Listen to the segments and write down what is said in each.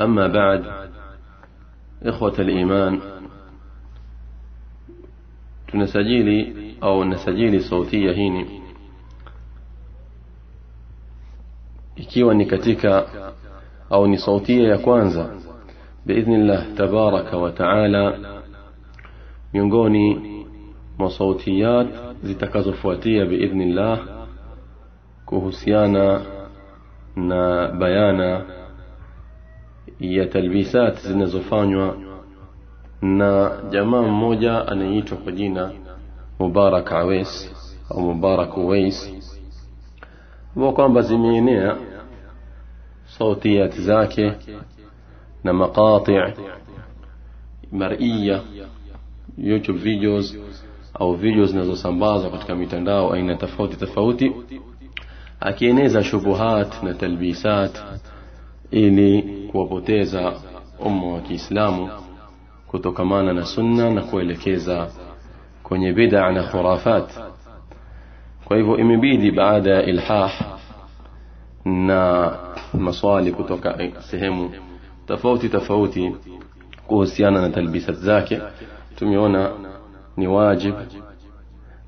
أما بعد إخوة الإيمان تنسجيلي أو نسجيلي صوتية هيني. إكيوا نكتيكا أو نصوتية يكوانزا بإذن الله تبارك وتعالى ينقوني مصوتيات زي تكازفواتية بإذن الله كهسيانا نبيانا ya talbisat zinazofanywa na jamaa mmoja anayeitwa kwa jina Mubarak Awes au Mubarak Uwais. Ambao kwamba zimeenea sautiyat zake na maqati maria YouTube videos au videos zinazosambazwa katika mitandao aina tofauti tofauti akieneza shubuhat na talbisat ili kuwapoteza umma wa Kiislamu kutokamana na sunna na kuelekeza kwenye bid'a na khurafat kwa hivyo imebidi baada ya ilhah na maswali kutoka sehemu tofauti tofauti kuhusiana na talbisat zake tumeona ni wajib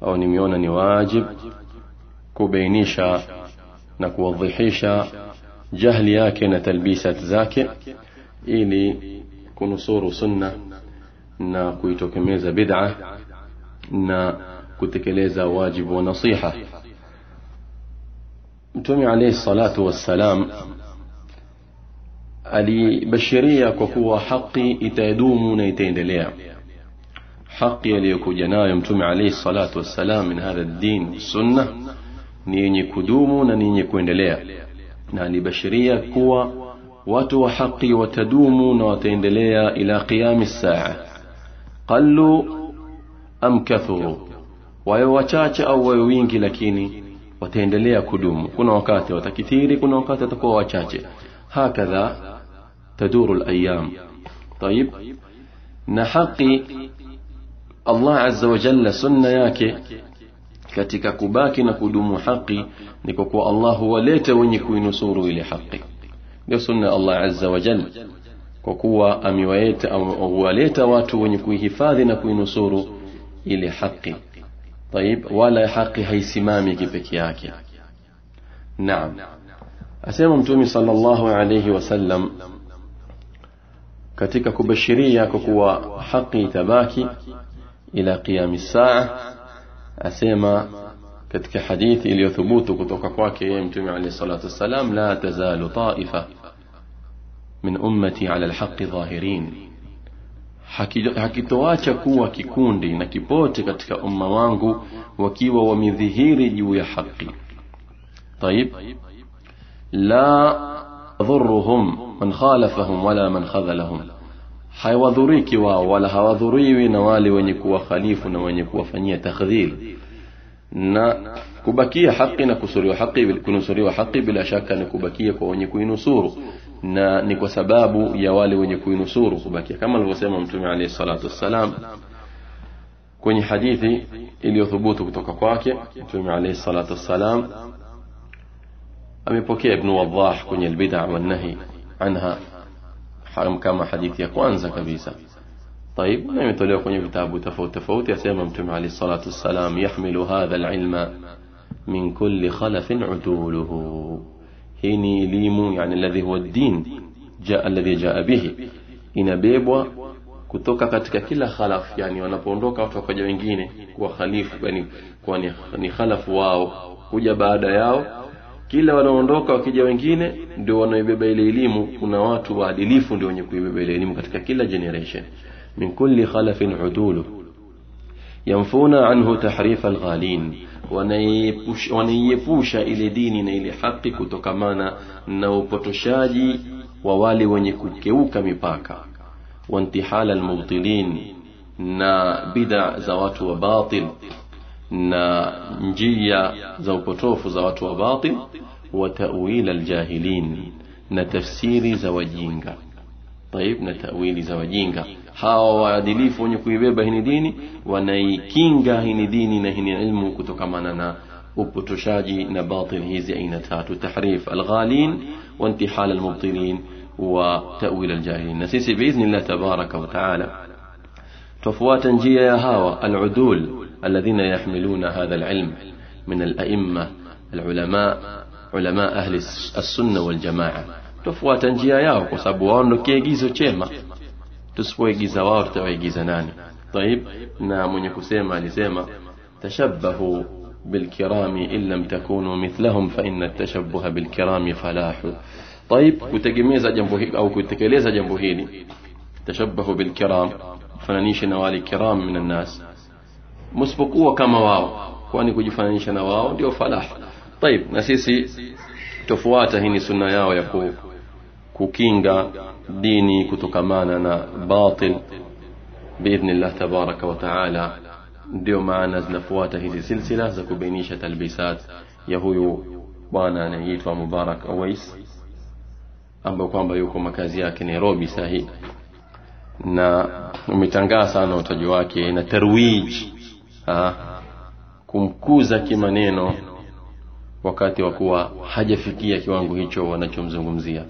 au nimeona ni wajib kubainisha na kuwadhihisha جهل ياك نتلبيسة ذاك إلي كنصور سنة. نا كويتو كميزة بدعة. نا كتكليزة واجب ونصيحة. Mtume عليه الصلاة والسلام. alibashiria kuwa haki itadumu na itaendelea. haki aliyokuja nayo Mtume عليه الصلاة والسلام من هذا الدين السنة ni yenye kudumu ni yenye kuendelea. Na alibashiria kuwa watu wa haki watadumu na wataendelea إلى قيام الساعة قلوا أم كثروا wawe wachache au wawe wingi lakini wataendelea kudumu kuna wakati watakithiri kuna wakati watakuwa wachache hakadha taduru الأيام طيب na haki Allah azza wa jalla sunna yake katika kubaki na kudumu haki ni kwa kuwa Allah huwaleta wenye kuinusuru ile haki ndio sunna Allah azza wa jalla kwa kuwa amewaita au huwaleta watu wenye kuihifadhi na kuinusuru ile haki طيب wala haki haisimami kipeke yake naam asema mtume sallallahu alayhi wasallam katika kubashiria kwa kuwa haki itabaki ila qiyami saa asema katika hadithi iliyothubutu kutoka kwake yeye mtume alayhi salatu wassalam la tazalu taifa min ummati ala alhaqi dhahirin hakitoacha kuwa kikundi na kipote katika umma wangu wakiwa wamedhihiri juu ya haki طيب لا ضرهم من خالفهم ولا من خذلهم haiwadhuriki wao wala hawadhuriwi na wale wenye kuwakhalifu na wenye kuwafanyia takdhil na kubakia haki na kusuriwa haki kunusuriwa haki bila shaka ni kubakia kwa wenye kuinusuru na ni kwa sababu ya wale wenye kuinusuru kubakia kama alivyosema mtume alayhi salatu wassalam kwenye hadithi iliyothubutu kutoka kwake mtume alayhi salatu wassalam amepokea ibn wadah kwenye albid'a wan nahi anha kama hadithi ya kwanza kabisa طيب na imetolewa kwenye vitabu tofauti tofauti asema mtume عليه الصلاه والسلام يحمل هذا العلم من كل خلف عدوله hii ni elimu yani alladhi huwa din jaa alladhi jaa bihi inabebwa kutoka katika kila khalaf yani wanapoondoka watu wakaja wengine kuwa khalifu yani kuwa ni, ni khalafu wao kuja baada yao kila wanaoondoka wakija wengine ndio wanaibeba ile elimu. Kuna watu waadilifu ndio wenye kuibeba ile elimu katika kila generation. Min kulli khalafin udulu yanfuna anhu tahrif alghalin. Wanaiepusha ile dini na ile haki kutokamana na upotoshaji wa wale wenye kukeuka mipaka. Wantihala almubtilin. Na bid'a za watu wa batil na njia za upotofu za watu wa batil wa ta'wil aljahilin na tafsiri za wajinga طيب na tawili za wajinga hawa waadilifu wenye kuibeba hini dini wanaikinga hini dini na hini ilmu kutokamana na upotoshaji na batil hizi aina tatu tahrif alghalin وانتحال المبطلين وتأويل الجاهلين نسيسي بإذن الله تبارك وتعالى تفوات njia ya hawa العدول الذين يحملون هذا العلم من الأئمة العلماء علماء أهل السنة والجماعة. تفوا تنجيا ياو قصاب وان لكي يجيزو تشيما. تسفو يجيزا وارتو يجيزا ناني. طيب نامون يكسيما لزيما تشبهوا بالكرام إن لم تكونوا مثلهم فإن التشبه بالكرام فلاح. طيب كتجميزا جنبه أو كتكليزا جنبه تشبهوا بالكرام فننيش نوالي كرام من الناس. msipokuwa kama wao kwani kujifananisha na wao ndio falah طيب na sisi tufuata hii ni sunna yao ya ku, kukinga dini kutokamana na batil biidhnillah tabaraka wa taala ndio maana zinafuata hizi silsila za kubainisha talbisat ya huyu bwana anayeitwa mubarak awais ambayo kwamba yuko makazi yake nairobi sahi na umetangaa sana utaji wake na tarwij kumkuza kimaneno wakati wa kuwa hajafikia kiwango hicho wanachomzungumzia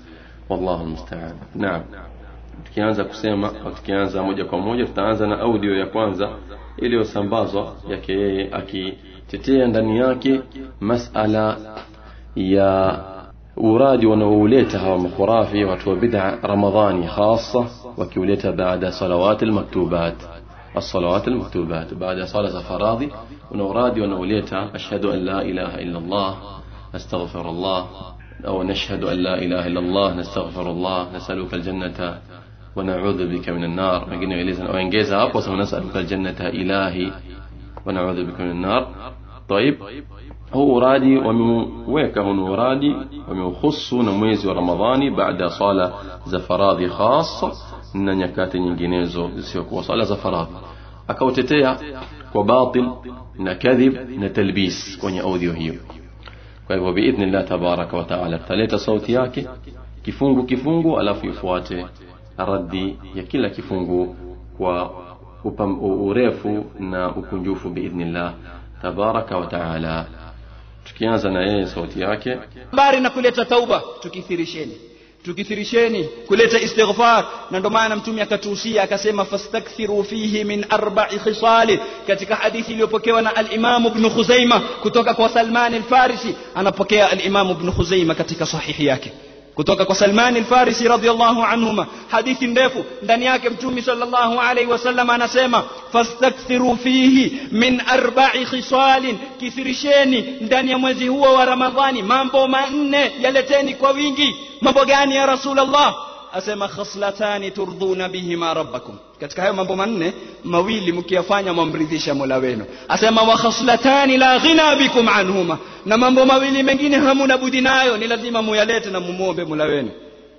wallahu mstaan naam tukianza kusema au tukianza moja kwa moja tutaanza na audio ya kwanza iliyosambazwa yake yeye akitetea ndani yake masala ya uradi wanaouleta hawa makhurafi watu wa bid'a ramadhani hasa wakiuleta baada salawat almaktubat الصلوات المكتوبات. بعد صلاة فراضي ونورادي ونوليتا أشهد أن لا إله إلا الله أستغفر الله أو نشهد أن لا إله إلا الله نستغفر الله نسألك الجنة ونعوذ بك من النار. وإنجيزا أبوس ونسألك الجنة إلهي ونعوذ بك من النار. طيب هو uradi wameuhusu na mwezi wa ramadhani baada ya swala za faradhi khasa na nyakati nyinginezo zisizokuwa swala za faradhi akautetea kwa batil na kadhib na talbis kwenye audio hiyo. Kwa hivyo biidhnillah tabaraka wa taala tutaleta sauti yake kifungu kifungu alafu ifuate raddi ya kila kifungu kwa upam, urefu na ukunjufu biidhnillah tabaraka wa taala. Tukianza na yeye sauti yake. Habari na kuleta tauba tukithirisheni tukithirisheni kuleta istighfar na ndio maana mtume akatuhusia akasema fastakthiru fihi min arba'i khisali katika hadithi iliyopokewa na al-Imam Ibn Khuzaima kutoka kwa Salman al-Farisi anapokea al-Imam Ibn Khuzaima katika sahihi yake kutoka kwa Salman al-Farisi radhiyallahu anhuma hadithi ndefu ndani yake mtume sallallahu alaihi wasallam anasema fastakthiru fihi min arba'i khisalin kithirisheni ndani ya mwezi huo wa Ramadhani mambo manne yaleteni kwa wingi mambo gani ya Rasulullah asema khaslatani turduna bihima rabbakum katika hayo mambo manne mawili mkiyafanya mwamridhisha Mola wenu asema wa khaslatani la ghina bikum anhuma na mambo mawili mengine hamuna budi nayo ni lazima muyalete na mumuombe Mola wenu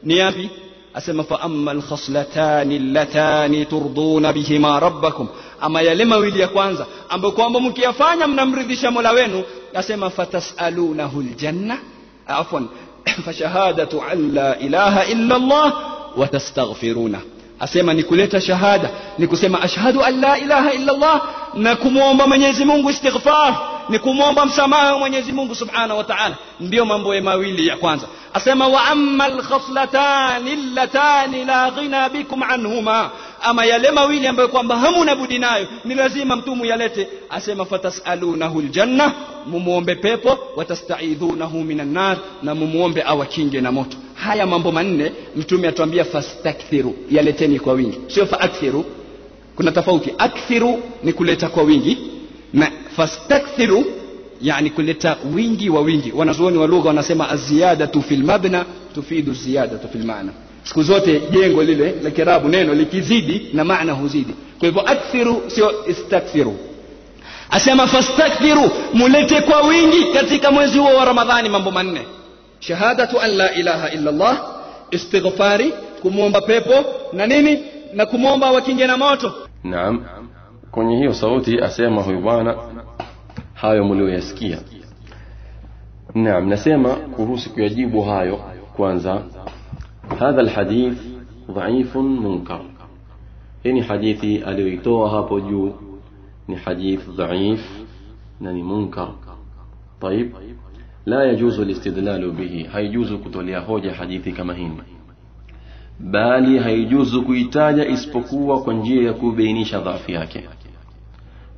ni yapi asema fa amma alkhaslatani allatani turduna bihima rabbakum ama yale mawili ya kwanza ambayo kwamba mkiyafanya mnamridhisha Mola wenu asema fatasalunahu aljanna afwan fashahadatu an la ilaha illa Allah wa tastaghfiruna asema ni kuleta shahada ni kusema ashhadu an la ilaha illa Allah na kumwomba Mwenyezi Mungu istighfar ni kumwomba msamaha Mwenyezi Mungu Subhanahu wa Ta'ala. Ndio mambo ya mawili ya kwanza. Asema wa ammal al-khaslatani allatani la ghina bikum anhuma. Ama yale mawili ambayo kwamba hamuna budi nayo ni lazima mtumu yalete. Asema fatasalunahu aljanna mumuombe pepo. Watastaidhunahu minan nar na mumuombe awakinge na moto. Haya mambo manne mtume atuambia fastakthiru yaleteni kwa wingi. Sio faakthiru kuna tofauti. Akthiru ni kuleta kwa wingi na fastakthiru yani kuleta wingi wa wingi. Wanazuoni wa lugha wanasema aziyadatu fil mabna tufidu ziyadatu fil maana. Siku zote jengo lile la kirabu neno likizidi na maana huzidi. Kwa hivyo akthiru sio istakthiru. Asema fastakthiru mulete kwa wingi katika mwezi huo wa ramadhani mambo manne. Shahadatu an la ilaha illa allah istighfari kumwomba pepo na nini na kumwomba wakinge na moto. Naam kwenye hiyo sauti asema huyu bwana hayo mlioyasikia naam nasema kuhusu kuyajibu hayo kwanza hadha alhadith dhaifun munkar hii ni hadithi aliyoitoa hapo juu ni hadith dhaif na ni munkar طيب لا يجوز الاستدلال به هيجوز kutolea hoja hadithi kama hii bali haijuzu kuitaja isipokuwa kwa njia ya kubainisha dhaifu yake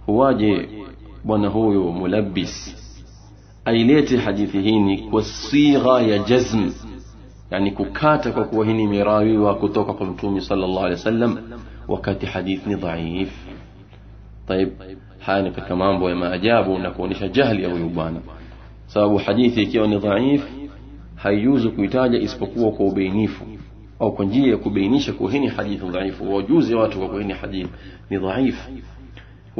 huwaje bwana huyo mulabbis ailete hadithi hii kwa sigha ya jazm yani kukata kwa kuwa hii ni mirawiwa kutoka kwa mtume sallallahu alaihi wasallam wakati hadithi ni dhaif طيب haya ni katika mambo ya maajabu na kuonyesha jahili ya huyu bwana sababu hadithi ikiwa ni dhaif haijuzu kuitaja isipokuwa kwa ubainifu au kwa njia ya kubainisha kuwa hii ni hadithi dhaifu wajuze watu kwa kuwa hii ni hadithi ni dhaifu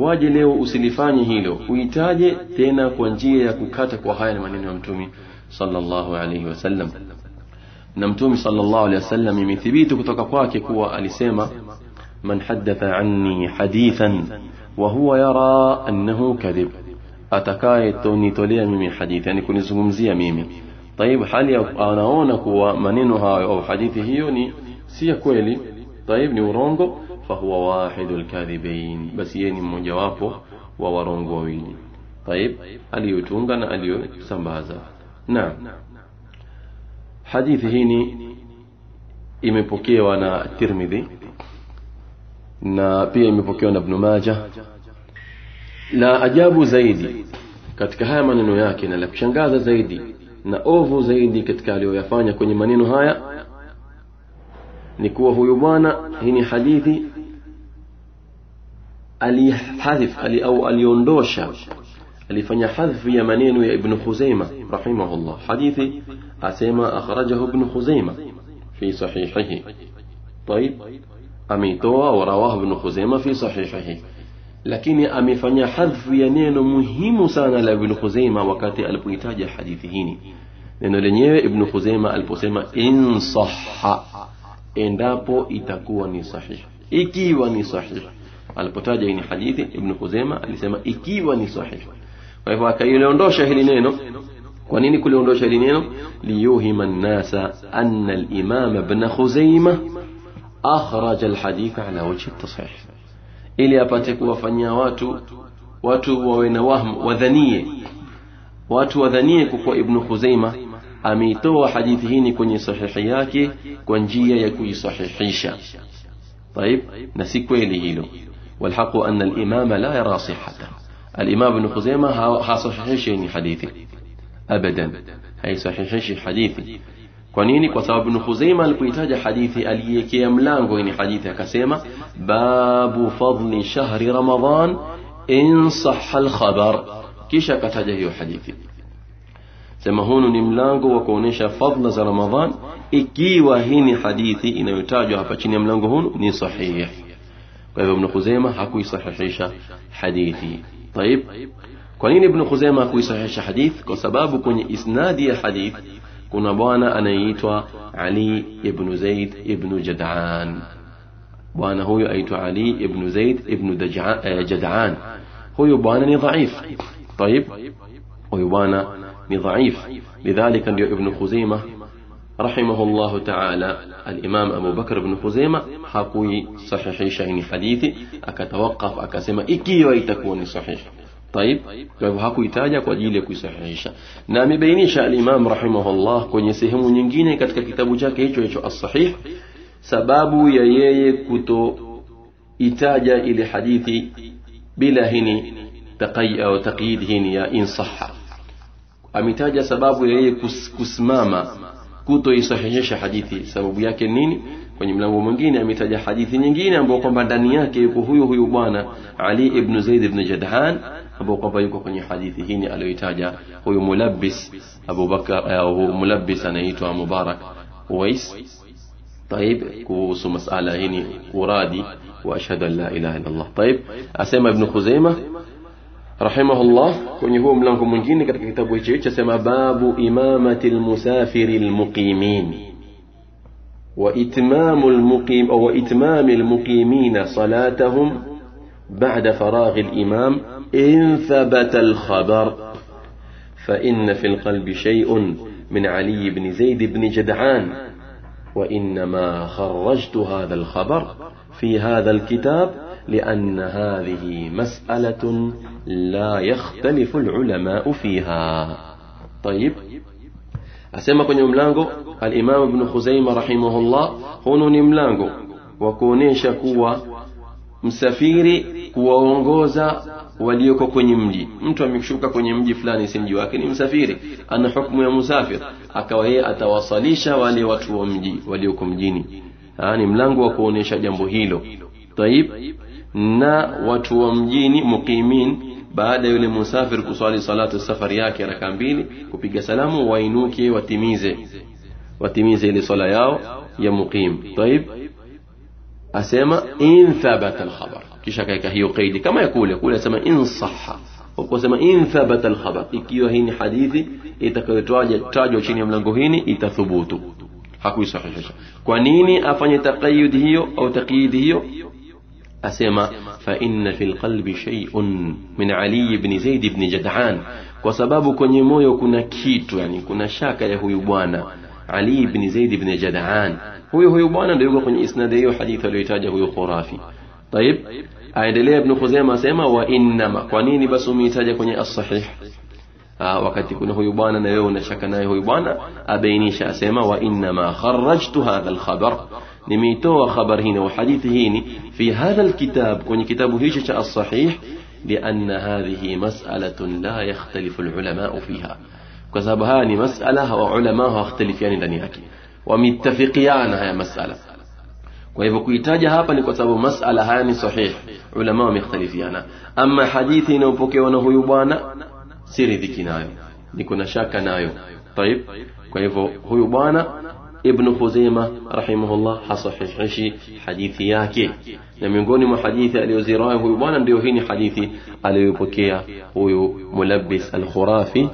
waje leo usilifanye hilo uitaje tena kwa njia ya kukata kwa haya ni maneno ya mtume sallallahu alaihi wasallam na mtume sallallahu alaihi wasallam imethibiti kutoka kwake kuwa alisema man haddatha anni hadithan wa huwa yara annahu kadhib atakaye nitolea mimi hadithi yani kunizungumzia mimi طيب hali anaona kuwa maneno hayo au hadithi hiyo ni si ya kweli طيب ni urongo fahuwa wahidu lkadhibain basi yeye ni mmojawapo wa warongo wawili. Taib, aliyotunga na aliyosambaza. Naam, hadithi hii ni imepokewa na Tirmidhi na pia imepokewa na Ibn Majah. La ajabu zaidi katika haya maneno yake na la kushangaza zaidi na ovu zaidi katika aliyoyafanya kwenye maneno haya ni kuwa huyu bwana, hii ni hadithi alihadhif ali, au aliondosha alifanya hadhfu ya maneno ya ibn khuzaima rahimahullah hadithi asema akhrajahu ibn khuzaima fi sahihihi طيب ameitoa warawahu ibn khuzaima fi sahihihi lakini amefanya hadhfu ya neno muhimu sana la ibn khuzaima wakati alipoitaja hadithi hii neno lenyewe ibn khuzaima aliposema in sahha endapo itakuwa ni sahihi ikiwa ni sahihi alipotaja hii ni hadithi ibn khuzaima alisema ikiwa ni sahihi kwa hivyo akailiondosha hili neno kwa nini kuliondosha hili neno liyuhima nnasa anna al-imam ibn khuzaima akhraja al-hadith ala wajhi at-tasahih ili apate kuwafanyia watu watu wawe na wahm wadhanie watu wadhanie kwa ibn khuzaima ameitoa hadithi hii kwenye sahihi yake kwa njia ya kuisahihisha طيب na si kweli hilo والحق أن الإمام لا يرى صحته. الإمام ابن خزيمة حاصل حاصحيشيني حديثي. أبدا. أي هي صحيحيشي حديثي. كونيني كوثاب ابن خزيمة لقيتاج حديثي أليكي أملانغو إني حديثي كسيمة. باب فضل شهر رمضان إن صح الخبر. كيشا كتاجه حديثي. سمهون نملانغو وكونيشا فضل رمضان. إكي وهيني حديثي إن يتاجه فاشيني أملانغو هون نصحيح kwa hivyo ibn Khuzaima hakuisahihisha hadithi طيب kwa nini ibn Khuzaima hakuisahihisha hadith kwa sababu kwenye isnadi ya hadith kuna bwana anayeitwa Ali ibn Zaid ibn Jad'an bwana huyo aitwa Ali ibn Zaid ibn Jad'an huyo bwana ni dhaif طيب huyo bwana ni dhaif lidhalika ndio ibn Khuzaima رحمه الله تعالى. الإمام أبو بكر بن خزيمة حقوي صحيح شهين حديثي أكتوقف أكسيمة إكي ويتكون صحيح. طيب طيب حقوي تاجا قديلك صحيح؟ نامي بيني شاء الإمام رحمه الله كون يسهم ونجينة كتك كتابو جاك يجو يجو الصحيح. سباب يأيي كتو إتاجا إلى حديثي بلا هني تقي أو تقييد هني إن صح. أمي تاجا سباب يأيي كس كسماما kutoisahihisha hadithi sababu yake nini kwenye mlango mwingine ametaja hadithi nyingine ambayo kwamba ndani yake yuko huyo huyo bwana Ali ibn Zaid ibn Jadhan ambao kwamba yuko kwenye hadithi hii aliyoitaja huyo mulabbis Abu Bakar au mulabbis anaitwa Mubarak Uwais طيب kuhusu masala hii uradi wa ashhadu an la ilaha illa Allah طيب asema ibn Khuzaimah rahimahullah kwenye huo mlango mwingine katika kitabu hicho hicho asema babu imamati almusafiri almuqimin وإتمام المقيم أو وإتمام المقيمين صلاتهم بعد فراغ الإمام إن ثبت الخبر فإن في القلب شيء من علي بن زيد بن جدعان وإنما خرجت هذا الخبر في هذا الكتاب لأن هذه مسألة لا يختلف العلماء فيها طيب asema kwenye mlango alimamu ibnu khuzaima rahimahullah hunu ni mlango wa kuonyesha kuwa msafiri kuwaongoza walioko kwenye mji mtu ameshuka kwenye mji fulani si mji wake ni msafiri ana hukumu ya musafir akawa yeye atawasalisha wale watu wa mji walioko mjini ni mlango wa kuonyesha jambo hilo taib na watu wa mjini muqimin baada yule musafir kuswali salatu safari yake raka mbili kupiga salamu wainuke watimize watimize ile swala yao ya muqim taib asema in thabata alkhabar kisha kaika hiyo qaidi kama yakule kule asema in sahha kusema in thabata alkhabar ikiwa hii ni hadithi itakayotajwa chini ya mlango hini itathubutu hakuisahihisha kwa nini afanye taqayyud hiyo au taqyid hiyo أسيما فإن في القلب شيء من علي بن زيد بن جدعان. وسباب كوني مويو يكون كيتو يعني كنا شاكا يا هويبوانا علي بن زيد بن جدعان. هو هويبوانا ديوغا كوني إسناد أيو حديث ليتاج هو خرافي. طيب أيدلي ابن خزيمة أسيما وإنما. قنيني بس ميتاج كوني الصحيح. آه وقت يكون هو يبوانا نيو نشكنا هو يبانا أبينيش أسيما وإنما خرجت هذا الخبر. نميتوا خبر هنا وحديث هنا في هذا الكتاب كون كتاب هيجة الصحيح لأن هذه مسألة لا يختلف العلماء فيها. كسب هاني مسألة وعلماء اختلفين دنياك ومتفقيان هاي مسألة. ويبقى يتاجى هابا لكتاب مسألة هاني صحيح علماء مختلفين أما حديثي هنا وبوكي يبانا سيري ذكي نايو. نكون شاكا نايو. طيب كيف هو يبانا؟ ابن خزيمة رحمه الله حصحش حديثي ياكي نمنقوني مع حديث اليوزيراي هو يبانا ديوهيني حديثي اليوبكيا هو ملبس الخرافي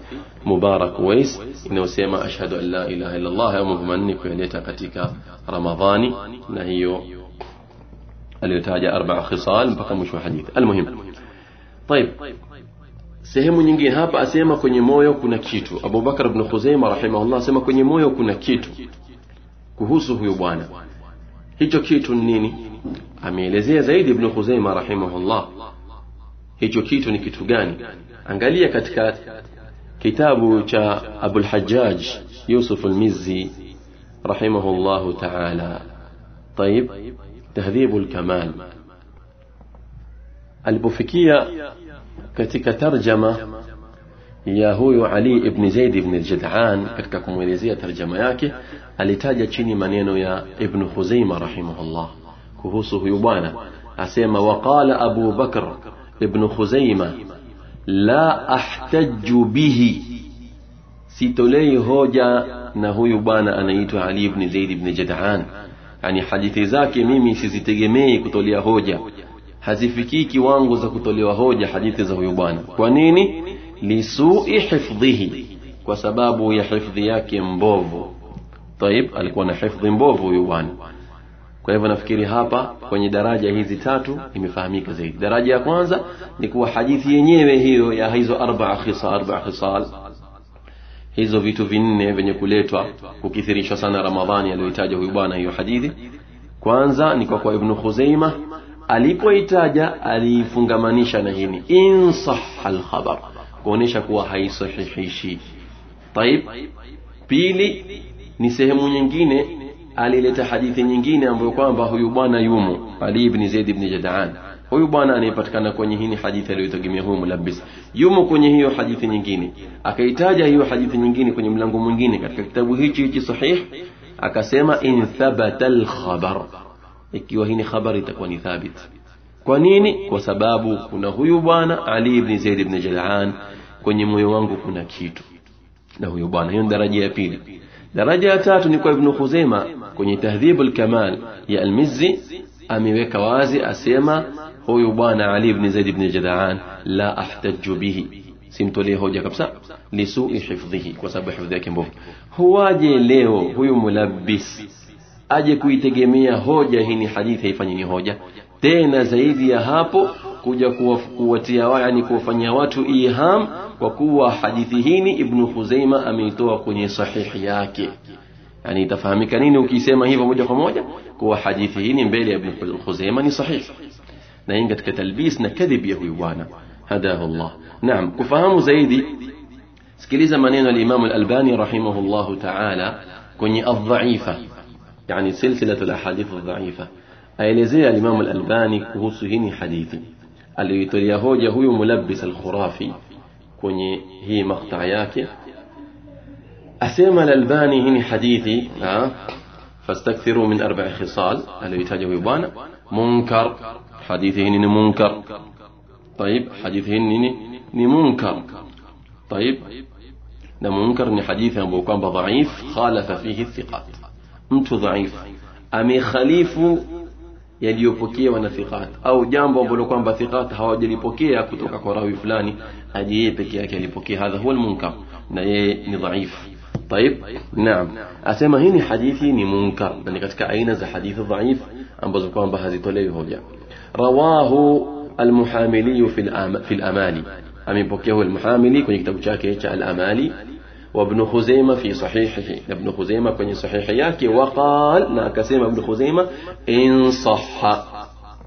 مبارك ويس إنه سيما أشهد أن لا إله إلا الله يا مهمني كهنيتا قتك رمضاني نهيو اليوتاجة أربع خصال بقى مش حديث المهم طيب sehemu nyingine hapa asema kwenye moyo أبو بكر بن خزيمة رحمه الله asema kwenye moyo kuna kitu. Kuhusu huyu bwana hicho kitu ni nini ameelezea zaidi ibn Khuzaimah rahimahullah hicho kitu ni kitu gani angalia katika kitabu cha Abu al-Hajjaj Yusuf al-Mizzi rahimahullah ta'ala طيب تهذيب الكمال alipofikia katika tarjama ya huyu Ali ibn Zaid ibn al-Jad'an katika kumwelezea tarjama yake alitaja chini maneno ya Ibn Khuzaimah rahimahullah kuhusu huyu bwana. Asema waqala Abu Bakr ibn Khuzaimah la ahtaju bihi sitolei hoja na huyu bwana anaitwa Ali ibn Zaid ibn Jad'an. Yani hadithi zake mimi sizitegemei kutolea hoja. Hazifikii kiwango za kutolewa hoja hadithi za huyu bwana. Kwa nini lisui hifdhihi kwa sababu ya hifdhi yake mbovu. Taib alikuwa na hifdhi mbovu huyu bwana kwa hivyo nafikiri hapa kwenye daraja hizi tatu imefahamika zaidi. Daraja ya kwanza ni kuwa hadithi yenyewe hiyo ya hizo arbaa khisa khisal. Hizo vitu vinne vyenye kuletwa kukithirishwa sana ramadhani aliyoitaja huyu bwana hiyo hadithi. Kwanza ni kwa kwa ibnu khuzeima alipoitaja aliifungamanisha na hini insah alkhabar kuonesha kuwa haisahihishi taib. Pili ni sehemu nyingine alileta hadithi nyingine ambayo kwamba huyu bwana yumo ali ibn zaid ibn jadaan huyu bwana anayepatikana kwenye hii hadithi aliyotegemea huyu mulabbis yumo kwenye hiyo hadithi nyingine. Akaitaja hiyo hadithi nyingine kwenye mlango mwingine katika kitabu hichi hichi sahih akasema in thabata alkhabar. Ikiwa hii ni habari itakuwa ni thabit kwa nini? Kwa sababu kuna huyu bwana ali ibn zaid ibn jalan kwenye moyo wangu kuna kitu. Na huyu bwana hiyo ni daraja ya pili. Daraja ya tatu ni kwa ibn khuzaima kwenye tahdhib al-kamal ya al-mizzi ameweka wazi asema huyu bwana ali ibn zaid ibn jalan la ahtaju bihi. Simtolee hoja kabisa. Lisui hifdhihi kwa sababu hifdhi yake mbovu. Huwaje leo huyu mulabbis aje kuitegemea hoja? Hii ni hadithi haifanyi ni hoja tena zaidi ya hapo kuja kuwatia wa, yani kuwafanyia watu iham kwa kuwa hadithi hii ni ibnu khuzaima ameitoa kwenye sahihi yake yani itafahamika nini ukisema hivyo moja kwa moja kuwa hadithi hii mbele ya ibnu khuzaima ni sahihi na hii katika talbis na kadhib ya huyu bwana hadahu Allah naam kufahamu zaidi sikiliza maneno ya Imam al-Albani rahimahullahu ta'ala kwenye adh-dha'ifa yani silsilatu al-ahadith adh-dha'ifa aelezea Imam al-Albani kuhusu hii hadithi aliyoitolea hoja huyu mulabbis al-khurafi kwenye hii makta yake asema al-Albani hii hadithi fastakthiru min arba'i khisal aliyoitaja huyu bwana munkar hadithi hii ni munkar طيب حديث hii ni ni munkar طيب na munkar ni hadithi ambayo kwamba dhaif khalafa fihi thiqat mtu dhaif amekhalifu yaliyopokewa na thiqat au jambo ambalo kwamba thiqat hawajalipokea kutoka kwa rawi fulani aje yeye peke yake alipokea hadha huwa almunkar na yeye ni dhaif طيب نعم asema hii ni hadithi ni munkar na ni katika aina za hadithi dhaif ambazo kwamba hazitolewi hoja rawahu المحاملي في الأم... في الأمالي أميبوكيه المحاملي كوني كتاب شاكي الأمالي وابن خزيمة في صحيحه. ابن خزيمة في صحيحياك وقال ناكسيم ابن خزيمة إن صح.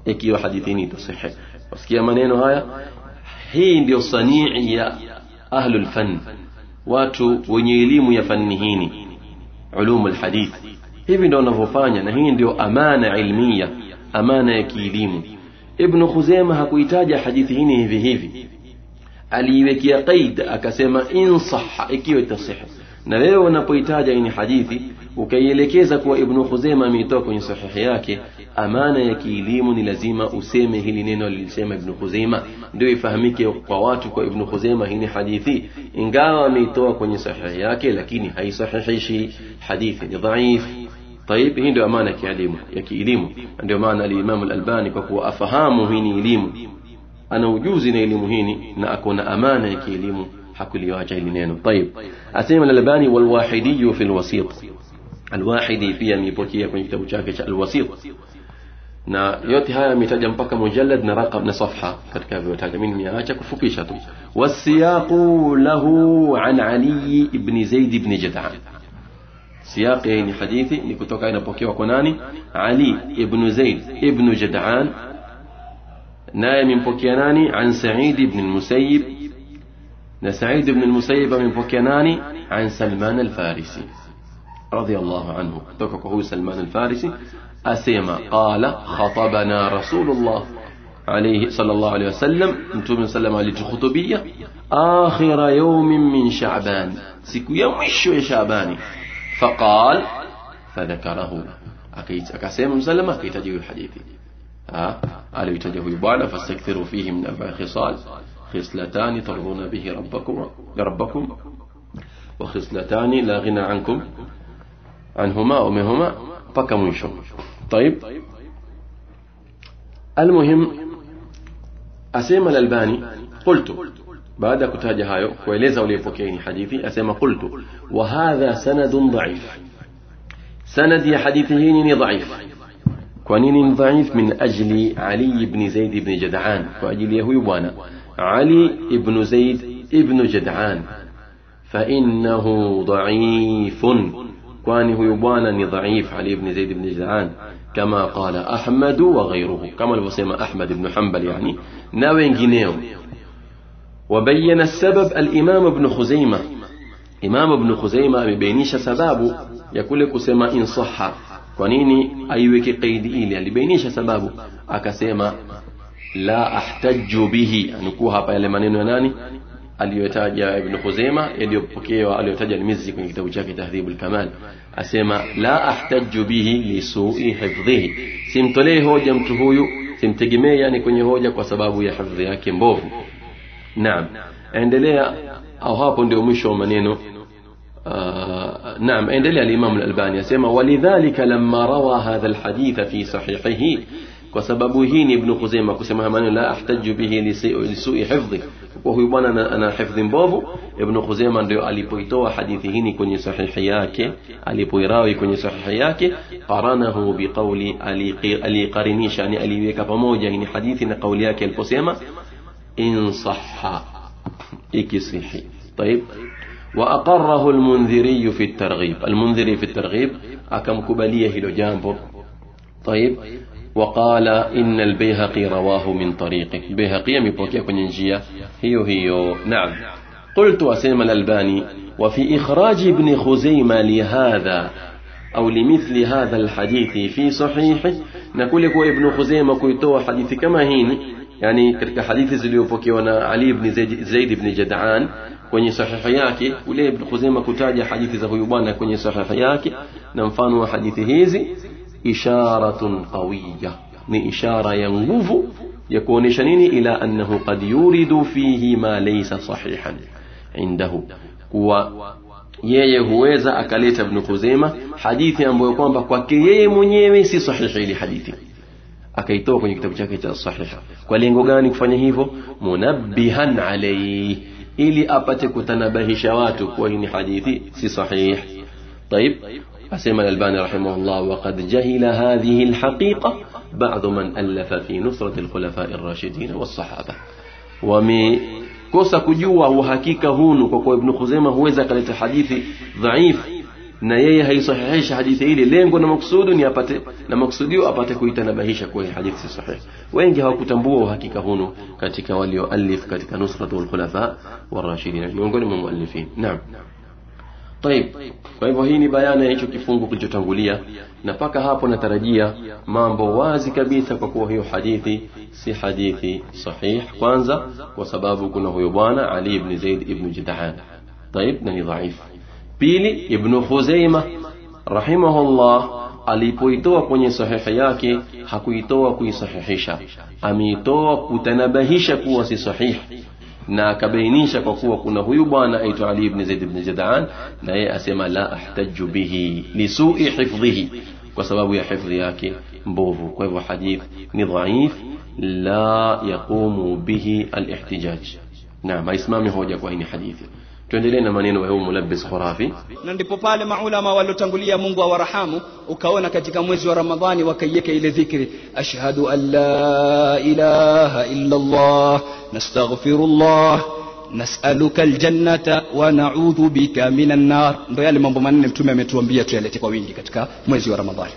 إكي وحديثيني تصحيح بس كي منين هاي حين دي صنيع يا أهل الفن. واتو ونيليم يا فنهيني. علوم الحديث. hivi ndio wanavyofanya na hii ndio amana ilmia amana ya kiilimu ibnu khuzema hakuhitaja hadithi aliiwekea qaid akasema in sahha ikiwa itasihi na wewe unapoitaja hii hadithi ukaielekeza kuwa ibnu khuzema ameitoa kwenye sahihi yake amana ya kielimu ni lazima useme hili neno lilisema ibnu khuzema ndio ifahamike kwa watu kwa ibnu khuzema hii ni hadithi ingawa ameitoa kwenye sahihi yake lakini haisahihishi hadithi ni dhaif طيب hii ndio amana ya kielimu ya kielimu ndio maana al-Imam al-Albani kwa kuwa afahamu hii ni elimu Ana ujuzi na elimu hii na akona amana ya kielimu hakuliwacha hili neno طيب asema al-Albani wal-Wahidi fi al-Wasit al-Wahidi pia amepokea kwenye kitabu chake cha al-Wasit na yote haya ametaja mpaka mujallad na raqam na safha katika alivyotaja mimi nimeacha kufupisha tu wasiyaqu lahu an Ali ibn Zaid ibn Jad'an سياق يعني حديثي نكتوك أين بوكي وكناني علي ابن زيد ابن جدعان نايا من بوكياناني عن سعيد بن المسيب. سعيد بن المسيب من بوكياناني عن سلمان الفارسي. رضي الله عنه. توكك هو سلمان الفارسي. أسيما. قال خطبنا رسول الله عليه صلى الله عليه وسلم. أنتم سلم عليه خطبية آخر يوم من شعبان. سيكو يوم يا شعباني؟ فقال فذكره. akasema msalama akahitaji huyu hadithi alihitaji huyu bwana fastakthiru fihi min arba'i khisal خصلتان ترضون به ربكم ربكم وخصلتان لا غنى عنكم عنهما ومنهما mwisho طيب المهم asema al-Albani qultu baada ya kutaja hayo kueleza uliyepokea ni hadithi asema qultu wa hadha sanadun dhaif كونيني ضعيف من أجل علي بن زيد بن جدعان وأجل يهويبانا علي بن زيد بن جدعان فإنه ضعيف. كواني هيوبانا ضعيف علي بن زيد بن جدعان كما قال أحمد وغيره كما الوصيمة أحمد بن حنبل يعني. ناوين جينيو وبين السبب الإمام بن خزيمة. إمام بن خزيمة بينيش سبابه يقول لك سما إن صح. Kwa nini aiweke kaidi ile? Alibainisha sababu. Akasema la ahtaju bihi. Anukuu hapa yale maneno ya nani? Aliyotaja ibn Khuzaima yaliyopokewa aliyotaja al-Mizzi kwenye kitabu chake Tahdhibul Kamal. Asema la ahtaju bihi lisu'i hifdhihi. Simtolee hoja mtu huyu simtegemee yani kwenye hoja kwa sababu ya hifdhi yake mbovu. Naam. Endelea au hapo ndio mwisho wa maneno آه، نعم عند الإمام الألباني يسمى ولذلك لما روى هذا الحديث في صحيحه وسبب ابن قزيمة كسمها من لا أحتج به لسوء حفظه وهو يبان أنا حفظ بابه ابن قزيمة رأى اللي بيتوى حديث هين كن علي ياكي اللي بيراوي كن يصحيح قرانه بقول علي قرنيش يعني علي بيكا فموجة يعني حديث قول ياكي القزيمة إن صح إكي صحي طيب. وأقره المنذري في الترغيب. المنذري في الترغيب أكم كبلية هلو جامبو. طيب. وقال إن البيهقي رواه من طريقه. بيهقي مبوكي كننجية هيو هيو. نعم. قلت أسيم الألباني وفي إخراج ابن خزيمة لهذا أو لمثل هذا الحديث في صحيحه نقول لك ابن خزيمة كيتو حديث كما هين. يعني katika hadithi zilizopokewa na Ali ibn Zaid, Zaid ibn Jad'an kwenye sahihi yake ule ibn Khuzaimah kutaja hadithi za huyu bwana kwenye sahihi yake na mfano wa hadithi hizi isharatun qawiya ni ishara ya nguvu ya kuonesha nini ila annahu qad yuridu fihi ma laysa sahihan indahu kuwa yeye huweza akaleta ibn Khuzaima hadithi ambayo kwamba kwake yeye mwenyewe si sahihi ile hadithi akaitoa kwenye kitabu chake cha sahiha kwa lengo gani kufanya hivyo munabbihan alayhi ili apate kutanabahisha watu kuwa hii ni hadithi si sahih. طيب أسمى الألباني رحمه الله وقد جهل هذه الحقيقة بعض من ألف في نصرة الخلفاء الراشدين والصحابة ومكوسا كجوا وحقيقة هون kwa Ibn Khuzaimah huweza kaleta hadithi dhaif na yeye haisahihisha hadithi ile lengo na maksudu ni apate na maksudio apate kuitanabahisha kwa hadithi sahihi wengi hawakutambua uhakika huno katika walioalif katika nusratul khulafa warashidin miongoni mwa muallifin naam طيب kwa hivyo hii ni bayana ya hicho kifungu kilichotangulia na paka hapo natarajia mambo wazi kabisa kwa kuwa hiyo hadithi si hadithi sahih kwanza kwa sababu kuna huyo bwana Ali ibn Zaid ibn Jid'an طيب na ni dhaifu pili ibn Khuzaimah rahimahullah alipoitoa kwenye sahihi yake hakuitoa kuisahihisha ameitoa kutanabahisha kuwa si sahihi na akabainisha kwa kuwa kuna huyu bwana aitwa Ali ibn Zaid ibn Jad'an na yeye asema la ahtaju bihi lisui hifdhihi kwa sababu ya hifdhi yake mbovu kwa hivyo hadith ni dhaif la yaqumu bihi alihtijaj naam haisimami hoja kwa hii hadithi tuendelee na maneno ya huyu mulabbis khurafi na ndipo pale maulama waliotangulia Mungu awarahamu ukaona katika mwezi wa Ramadhani wakaiweka ile dhikri ashhadu an la ilaha illa Allah nastaghfirullah nas'aluka aljannata wa na'udhu bika minan nar ndio yale mambo manne mtume ametuambia tuyalete kwa wingi katika mwezi wa Ramadhani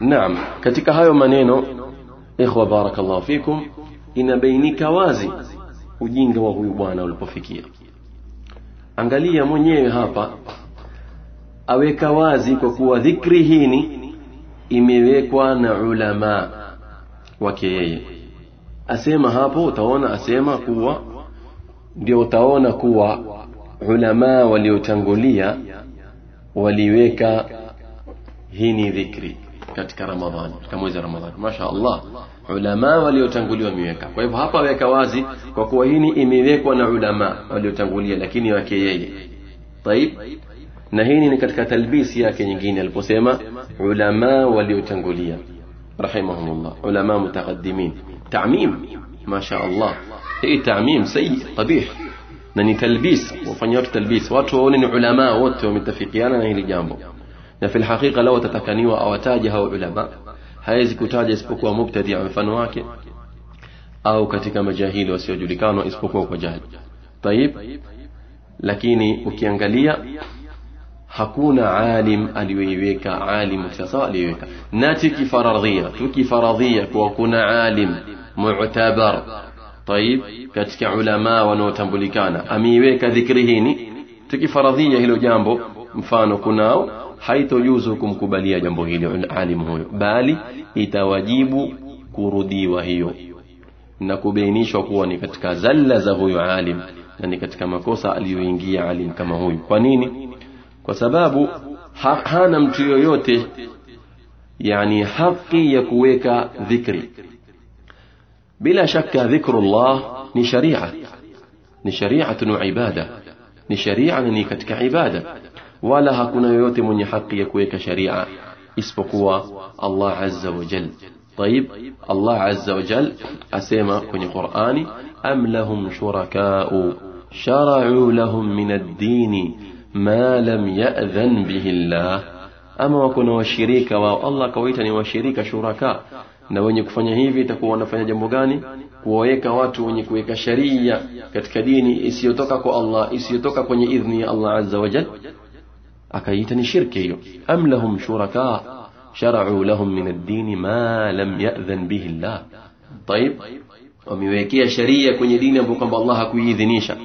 naam katika hayo maneno ikhwa barakallahu fikum inabainika wazi ujinga wa huyu bwana ulipofikia angalia mwenyewe hapa. Aweka wazi kwa kuwa dhikri hini imewekwa na ulama wake yeye. Asema hapo utaona asema kuwa ndio utaona kuwa ulama waliotangulia waliweka hini dhikri katika ramadhani katika mwezi wa ramadhani. Masha allah ulama waliotangulia wameweka kwa hivyo hapa weka wazi kwa kuwa hini imewekwa na ulama waliotangulia lakini wake yeye طيب na hii ni katika talbisi yake nyingine aliposema ulama waliotangulia rahimahumullah ulama mutaqaddimin ta'mim ma sha Allah hii ta'mim sayyi qabih na ni talbis wafanya watu talbis watu waone ni ulama wote wametafikiana na hili jambo na fil haqiqa law tatakaniwa awataja hao ulama hawezi kutaja isipokuwa mubtadi mfano wake au katika majahili wasiojulikana isipokuwa kwa jahili طيب lakini ukiangalia hakuna alim aliyoiweka alim sawa aliyoiweka na tukifaradhia tukifaradhia kwa kuna alim mu'tabar طيب katika ulama wanaotambulikana ameiweka dhikri hini tukifaradhia hilo jambo mfano kunao haitojuzu kumkubalia jambo hili alim huyo bali itawajibu kurudiwa hiyo na kubainishwa kuwa ni katika zalla za huyo alim na ni katika makosa aliyoingia alim kama huyu. Kwa nini? Kwa sababu ha, hana mtu yoyote yani haki ya kuweka dhikri. Bila shaka dhikrullah ni sharia ni shari'atun ibada ni sharia ni katika ibada wala hakuna yoyote mwenye haki ya kuweka sharia isipokuwa Allah azza wa jal طيب الله عز وجل أسيما كوني قرآني أم لهم شركاء شرعوا لهم من الدين ما لم يأذن به الله wako na washirika wao allah akawaita ni washirika shuraka na wenye kufanya hivi itakuwa wanafanya jambo gani kuwaweka watu wenye kuweka sharia katika dini isiyotoka kwa allah isiyotoka kwenye idhni ya allah azza wajal akaita أكيتني شركي؟ أم لهم شركاء؟ شرعوا لهم من الدين ما لم يأذن به الله. طيب وميوكي شرية كن يدين أبو بالله كوي ذنيشا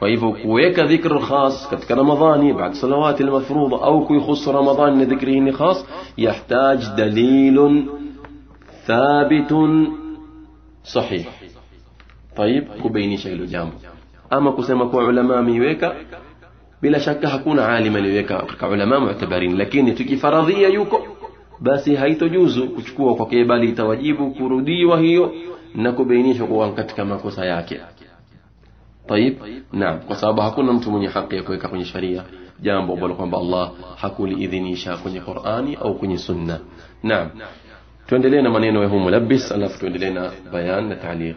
فإذا طيب، كويك ذكر خاص قد كان رمضاني بعد صلوات المفروضة أو كوي خص رمضان ذكره خاص يحتاج دليل ثابت صحيح. طيب كبيني شيء جامب أما كسمك علماء ميوكا bila shaka hakuna alim aliweka katika ulama mu'tabarin lakini tukifaradhia yuko basi haitojuzu kuchukua kwake bali itawajibu kurudiwa hiyo na kubainishwa kuwa katika makosa yake طيب نعم kwa sababu hakuna mtu mwenye haki ya kuweka kwenye sharia jambo ambalo kwamba Allah hakuliidhinisha kwenye Qur'ani au kwenye sunna naam tuendelee na maneno ya humu mulabbis alafu tuendelee na bayan na taaliq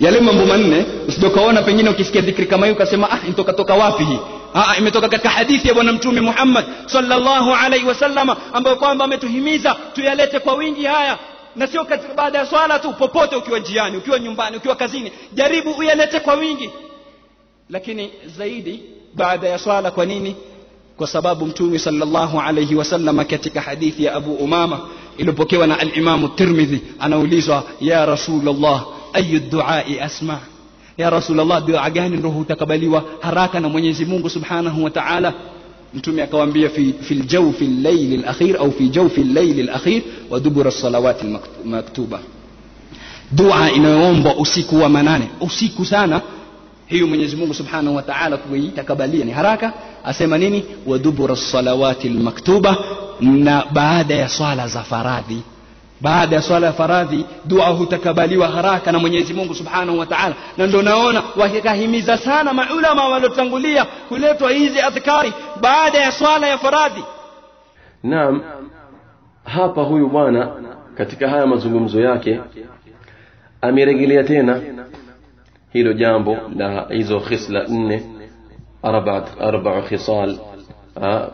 yale mambo manne usijokaona pengine ukisikia dhikri kama hiyo ukasema ah intoka toka wapi hii Ah imetoka katika hadithi ya bwana mtume Muhammad sallallahu alaihi wasallama ambayo kwamba ametuhimiza tuyalete kwa wingi haya na sio baada ya swala tu popote ukiwa njiani ukiwa nyumbani ukiwa kazini jaribu uyalete kwa wingi lakini zaidi baada ya swala kwa nini kwa sababu mtume sallallahu alayhi wasallam katika hadithi ya Abu Umama iliyopokewa na al-Imam Tirmidhi anaulizwa ya Rasulullah ayu duai asma ya Rasulullah dua gani ndio hutakabaliwa haraka na Mwenyezi Mungu Subhanahu wa Ta'ala mtume akawaambia fi fil jawfi al-layl al-akhir au fi jawfi al-layl al-akhir wa dubur as-salawat al-maktuba dua inayoombwa usiku wa manane usiku sana hiyo Mwenyezi Mungu Subhanahu wa Ta'ala kuitakabalia ni haraka asema nini wa dubur as-salawat al-maktuba na baada ya swala za faradhi baada ya swala ya faradhi dua hutakabaliwa haraka na Mwenyezi Mungu Subhanahu wa Ta'ala na ndio naona wakikahimiza sana maulama waliotangulia kuletwa hizi adhkari baada ya swala ya faradhi naam hapa huyu bwana katika haya mazungumzo yake amerejelea tena hilo jambo la hizo khisla nne arba'a arba'a khisal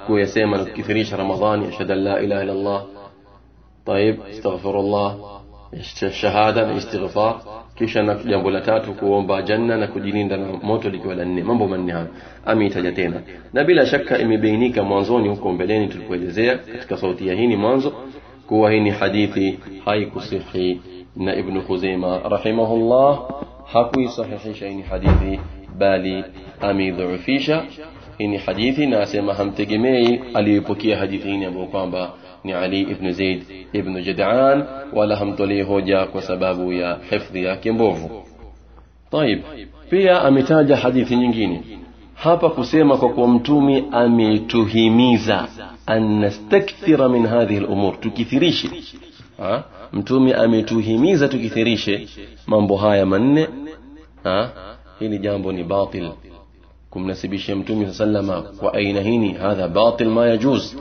kuyasema na kukithirisha ramadhani ashhadu an la ilaha illa allah طيب استغفر الله shahada na istighfar kisha na jambo la tatu kuomba janna na kujilinda na moto likiwa la nne mambo manne hayo ameitaja tena na bila shaka imebainika mwanzoni huko mbeleni tulipoelezea katika sauti ya hii mwanzo kuwa hii ni hadithi haikusihi na ibn Khuzaima rahimahullah hakuisahihisha hii hadithi bali ameidhoofisha hii ni hadithi na asema hamtegemei aliyepokea hadithi hii ambayo kwamba ni Ali ibn Zaid ibn Jad'an wala hamtolei hoja kwa sababu ya hifdhi yake mbovu. tayib pia ametaja hadithi nyingine hapa kusema kwa kuwa mtumi ametuhimiza an nastakthira min hadhihi al-umur, tukithirishe. Ha? Mtume ametuhimiza tukithirishe mambo haya manne. Ha? Hili jambo ni batil kumnasibisha mtume sallama kwa aina hini, hadha batil ma yajuz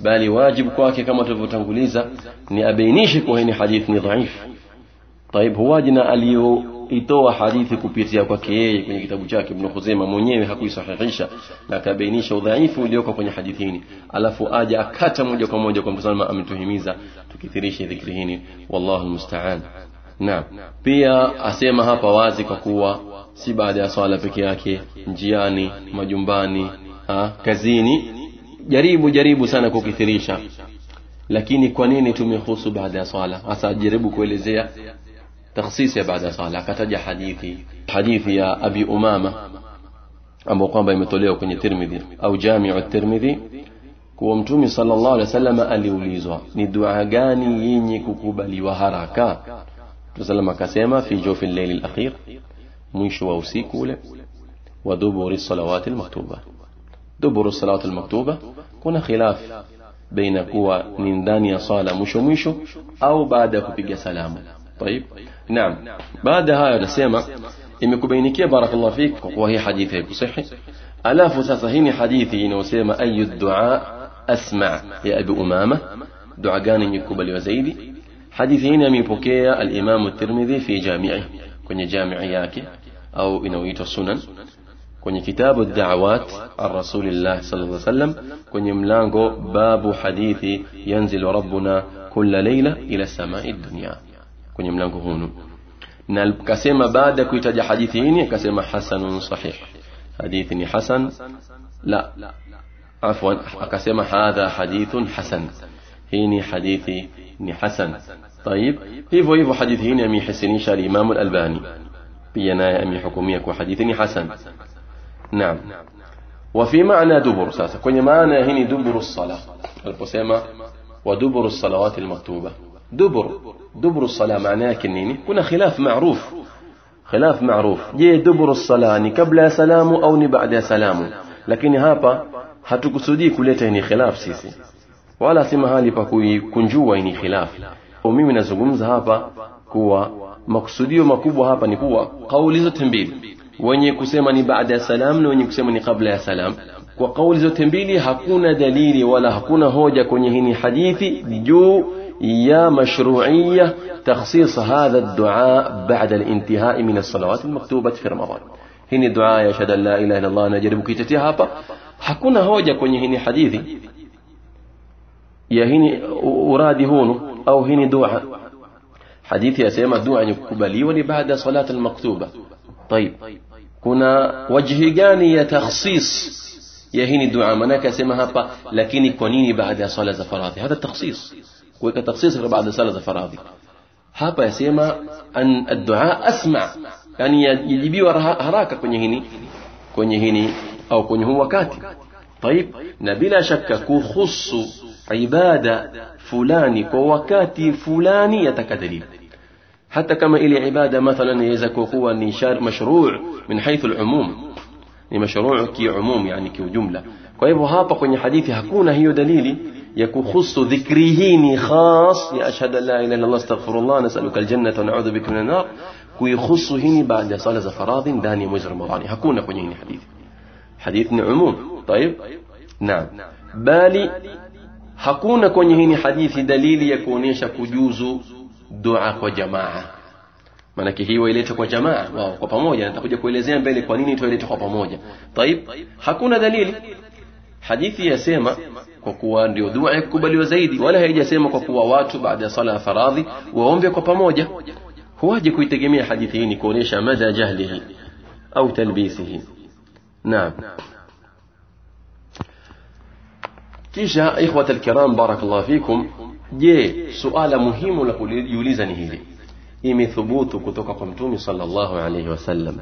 bali wajibu kwake kama tulivyotanguliza ni abainishe kwa hii hadithi ni dhaifu طيب huwa jina aliyoitoa hadithi kupitia kwake yeye kwenye kitabu chake Ibn Khuzaimah mwenyewe hakuisahihisha na akabainisha udhaifu ulioko kwenye hadithi hii alafu aja akata moja kwa moja kwa msalama ametuhimiza tukithirishe dhikri hii wallahu musta'an naam pia asema hapa wazi kwa kuwa si baada ya swala peke yake njiani majumbani ha, kazini jaribu jaribu sana kukithirisha lakini kwa nini tumehusu baada ya swala hasa jaribu kuelezea takhsisi ya baada ya swala akataja hadithi hadithi ya abi umama ambayo kwamba imetolewa kwenye Tirmidhi au Jami'u Tirmidhi kuwa mtume sallallahu alaihi wasallam aliulizwa ni dua gani yenye kukubaliwa haraka Mtume akasema fi jawfi al-layl al-akhir مويشو وسيكولة ودبر الصلوات المكتوبة. دبر الصلوات المكتوبة كنا خلاف بين قوة من دانيا صالة مشو مشو أو بعد كبيجة سلام. طيب نعم. بعد هاي رسيمة إما كبينك بارك الله فيك وهي حديثة صحي. ألا فساسهين حديثي نوسيمة أي الدعاء أسمع؟ يا أبي أمامة دعاء جاني يكبل وزيدي. حديثين من بوكيا الإمام الترمذي في جامعه. كن جامع ياكي أو إنويت السنن كوني كتاب الدعوات الرسول الله صلى الله عليه وسلم. كوني ملانغو باب حديث ينزل ربنا كل ليلة إلى السماء الدنيا. كوني ملانغو هون نال كسيما بعد كتاج حديثين كسيما حسن صحيح. حديث حسن. لا. عفوا. كسيما هذا حديث حسن. هيني حديثي حسن. طيب. كيف هيفو حديثين يمي حسني الإمام الألباني. بيناه أمي حكوميك وحديثني حسن. نعم. وفي معنى دبر ساسا كوني معنى هني دبر الصلاة. القسيمة ودبر الصلوات المكتوبة. دبر. دبر الصلاة معناها كنيني. كنا خلاف معروف. خلاف معروف. جي دبر الصلاة. ني قبل سلام أو ني بعد سلام. لكن هابا هتكسودي كلته هني خلاف سيسي. ولا سمها لبكوي كنجوة هني خلاف. ومي من الزقومز هابا كوا makusudio makubwa hapa ni kuwa kauli zote mbili wenye kusema ni baada ya salam na wenye kusema ni kabla ya salam kwa kauli zote mbili hakuna dalili wala hakuna hoja kwenye hii hadithi juu ya mashru'iyya takhsis hadha ad-du'a ba'da al-intihai min as-salawat al-maktubah fi Ramadan hii ni dua ya shahada la ilaha illa Allah najaribu kuitetea hapa hakuna hoja kwenye hii hadithi ya hii uradi hunu au hii حديث يا سيما يسمى الدعاء ولي بعد صلاة المكتوبة. طيب. كنا وجه جاني يتخصيص. يهيني الدعاء. منك سيما هابا. لكني كونيني بعد صلاة فراضي هذا التخصيص كويك تخصيص بعد صلاة فراضي يا سيما أن الدعاء أسمع. يعني يجيبي هراك. كوني هني كوني هني أو كوني هو كاتي طيب. نبلا شك كخص عبادة فلاني. كوكاتي فلاني يتكدليل. حتى كما إلي عبادة مثلا يزكو قوة نشار مشروع من حيث العموم. يعني مشروع كي عموم يعني كي جملة. فإذا هابق في حديث هكون هي دليلي. يكخص ذكريهيني خاص. يا أشهد لا إله إلا الله أستغفر الله نسألك الجنة ونعوذ بك من النار. ويخص هيني بعد صلاة فراض داني مجر رمضان هكون هيني حديثي. حديث عموم. طيب؟ نعم. بالي هكون كوني هيني حديثي دليلي يكون يشك dua kwa jamaa maanake hii wailete kwa jamaa wao kwa pamoja nitakuja kuelezea mbele kwa nini tuilete kwa pamoja طيب hakuna dalili hadithi yasema kwa kuwa ndio dua ikubaliwa zaidi wala haijasema kwa kuwa watu baada ya sala ya faradhi waombe kwa pamoja huwaje kuitegemea hadithi hii ni kuonyesha madha jahlihi au talbisihi naam kisha ikhwat alkiram barakallahu fikum je suala muhimu la kujiuliza ni hili imethubutu kutoka kwa mtume sallallahu alayhi wasallam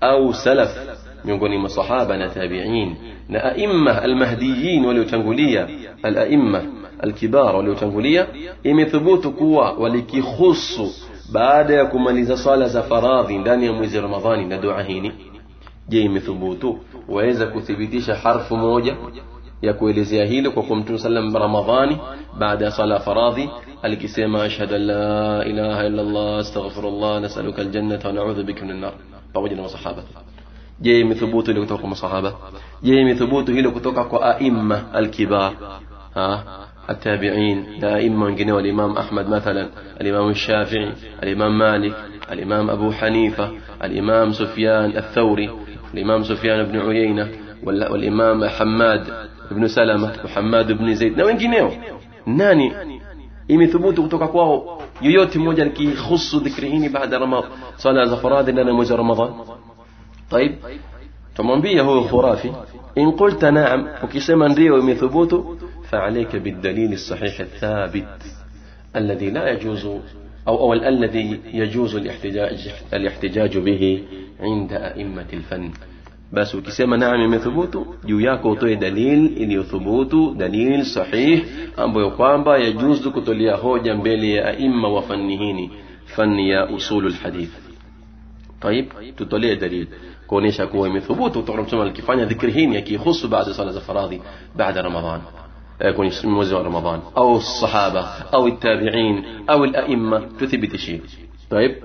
au salaf miongoni mwa sahaba na tabi'in na aimma almahdiyin waliotangulia alaimma alkibar waliotangulia imethubutu kuwa walikihusu baada ya kumaliza sala za faradhi ndani ya mwezi ramadhani na dua hii je imethubutu waweza kuthibitisha harfu moja ya kuelezea hilo kwa kuwa mtume sallam ramadhani baada ya sala faradhi alikisema ashhadu an la ilaha illa allah astaghfirullah nas'aluka aljannata wa na'udhu bika minan nar pamoja na masahaba je imethubutu hilo kutoka kwa masahaba je imethubutu hilo kutoka kwa aimma alkibar التابعين أئمة من والإمام أحمد مثلا الإمام الشافعي الإمام مالك الإمام أبو حنيفة الإمام سفيان الثوري الإمام سفيان بن عيينة والإمام حماد بن سلمة وحماد بن زيد na wengineo nani imethubutu kutoka kwao yoyote mmoja alikihusu dhikri hii baada ramadhan sala za faradhi ndani ya mwezi wa ramadhan طيب tumwambia huyo khurafi in qulta na'am ukisema ndio imethubutu فعليك بالدليل الصحيح الثابت الذي لا يجوز أو, أو الذي يجوز الاحتجاج الاحتجاج به عند أئمة الفن بس وكسيما نعم يمثبوتو جو ياكو توي دليل إن يثبوتو دليل صحيح أبو يقوامبا يجوز دكو تليا هوجا بلي أئمة وفنهيني فني أصول الحديث طيب تتولي دليل كونيش أكو يمثبوتو وتعرف شمال كفانيا ذكر هين يكي يخص بعد صلاة الفراضي بعد رمضان يكون موزع رمضان أو الصحابة أو التابعين أو الأئمة تثبت شيء طيب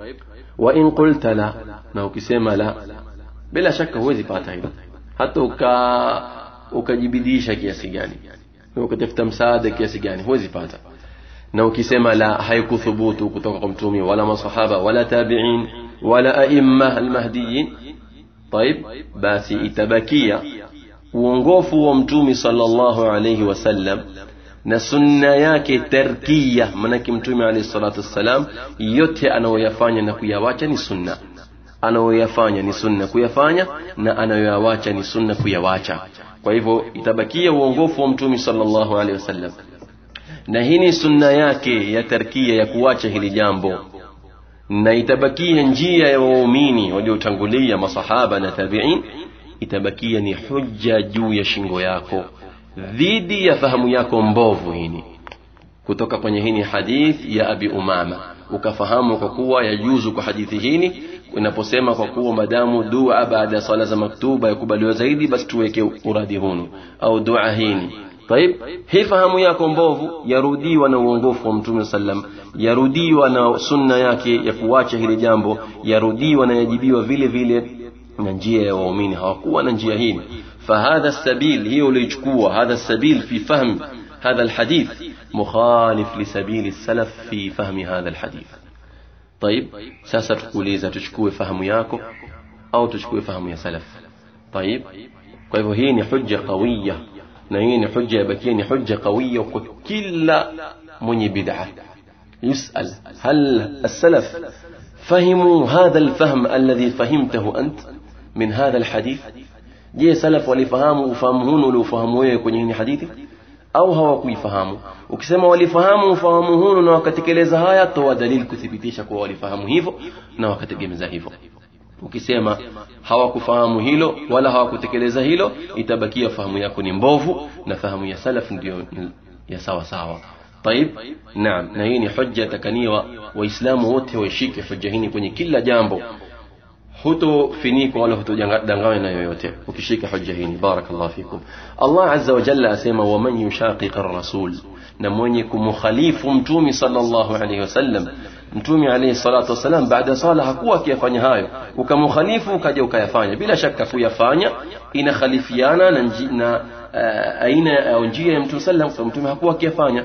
وإن قلت لا ما كسيما لا bila shaka huwezi pata hilo hata uka ukajibidisha kiasi gani ukatafuta msaada kiasi gani huwezi pata na ukisema la haikuthubutu kutoka kwa mtume wala masahaba wala tabiin wala aimma almahdiyin طيب basi itabakia uongofu wa mtume sallallahu alayhi wasallam na sunna yake tarkia manake mtume alayhi salatu wassalam yote anayoyafanya na kuyawacha ni sunna anayoyafanya ni sunna kuyafanya na anayoyawacha ni sunna kuyawacha. Kwa hivyo itabakia uongofu wa mtume sallallahu alaihi wasallam. Na hii ni sunna yake ya tarkia ya kuwacha hili jambo. Na itabakia njia ya waumini waliotangulia masahaba na tabiin itabakia ni hujja juu ya shingo yako. Dhidi ya fahamu yako mbovu hini kutoka kwenye hini hadith ya abi umama ukafahamu kwa kuwa yajuzu kwa hadithi hini inaposema kwa kuwa madamu dua baada ya sala za maktuba yakubaliwa zaidi basi tuweke uradi hunu au dua hini طيب hii fahamu yako mbovu yarudiwa na uongofu wa mtume sallam yarudiwa na sunna yake ya kuacha hili jambo yarudiwa na yajibiwa vile vile na njia ya waumini hawakuwa na njia hii فهذا السبيل هي uliochukua هذا السبيل في فهم هذا الحديث مخالف لسبيل السلف في فهم هذا الحديث. طيب ساستقو لي إذا تشكوي فهم ياكو أو تشكوي فهم يا سلف. طيب طيب هين حجة قوية؟ نين حجة بكين حجة قوية وقل كلا من بدعة. يسأل هل السلف فهموا هذا الفهم الذي فهمته أنت من هذا الحديث؟ جي سلف ولفهموا فهمون ولفهموا كنين حديثي؟ au hawakuifahamu ukisema walifahamu ufahamu hunu na wakatekeleza haya toa dalili kuthibitisha kuwa walifahamu hivyo na wakategemeza hivyo ukisema hawakufahamu hilo wala hawakutekeleza hilo itabakia fahamu yako ni mbovu na fahamu ya salaf ndio ya sawa sawa طيب نعم na hii ni hujja takaniwa waislamu wote waishike hujja hii kwenye kila jambo هتو فينيك ولا هتو دنغاينا يوتي وكشيك حجهين بارك الله فيكم الله عز وجل أسيما ومن يشاقق الرسول نمونيك مخليف متومي صلى الله عليه وسلم متومي عليه الصلاة والسلام بعد صلاة هكوا كي يفاني هايو وكمخليف كجو كي بلا شك كفو يفاني إن خليفيانا ننجينا أين أنجي يمتو سلم فمتومي هكوا كي يفاني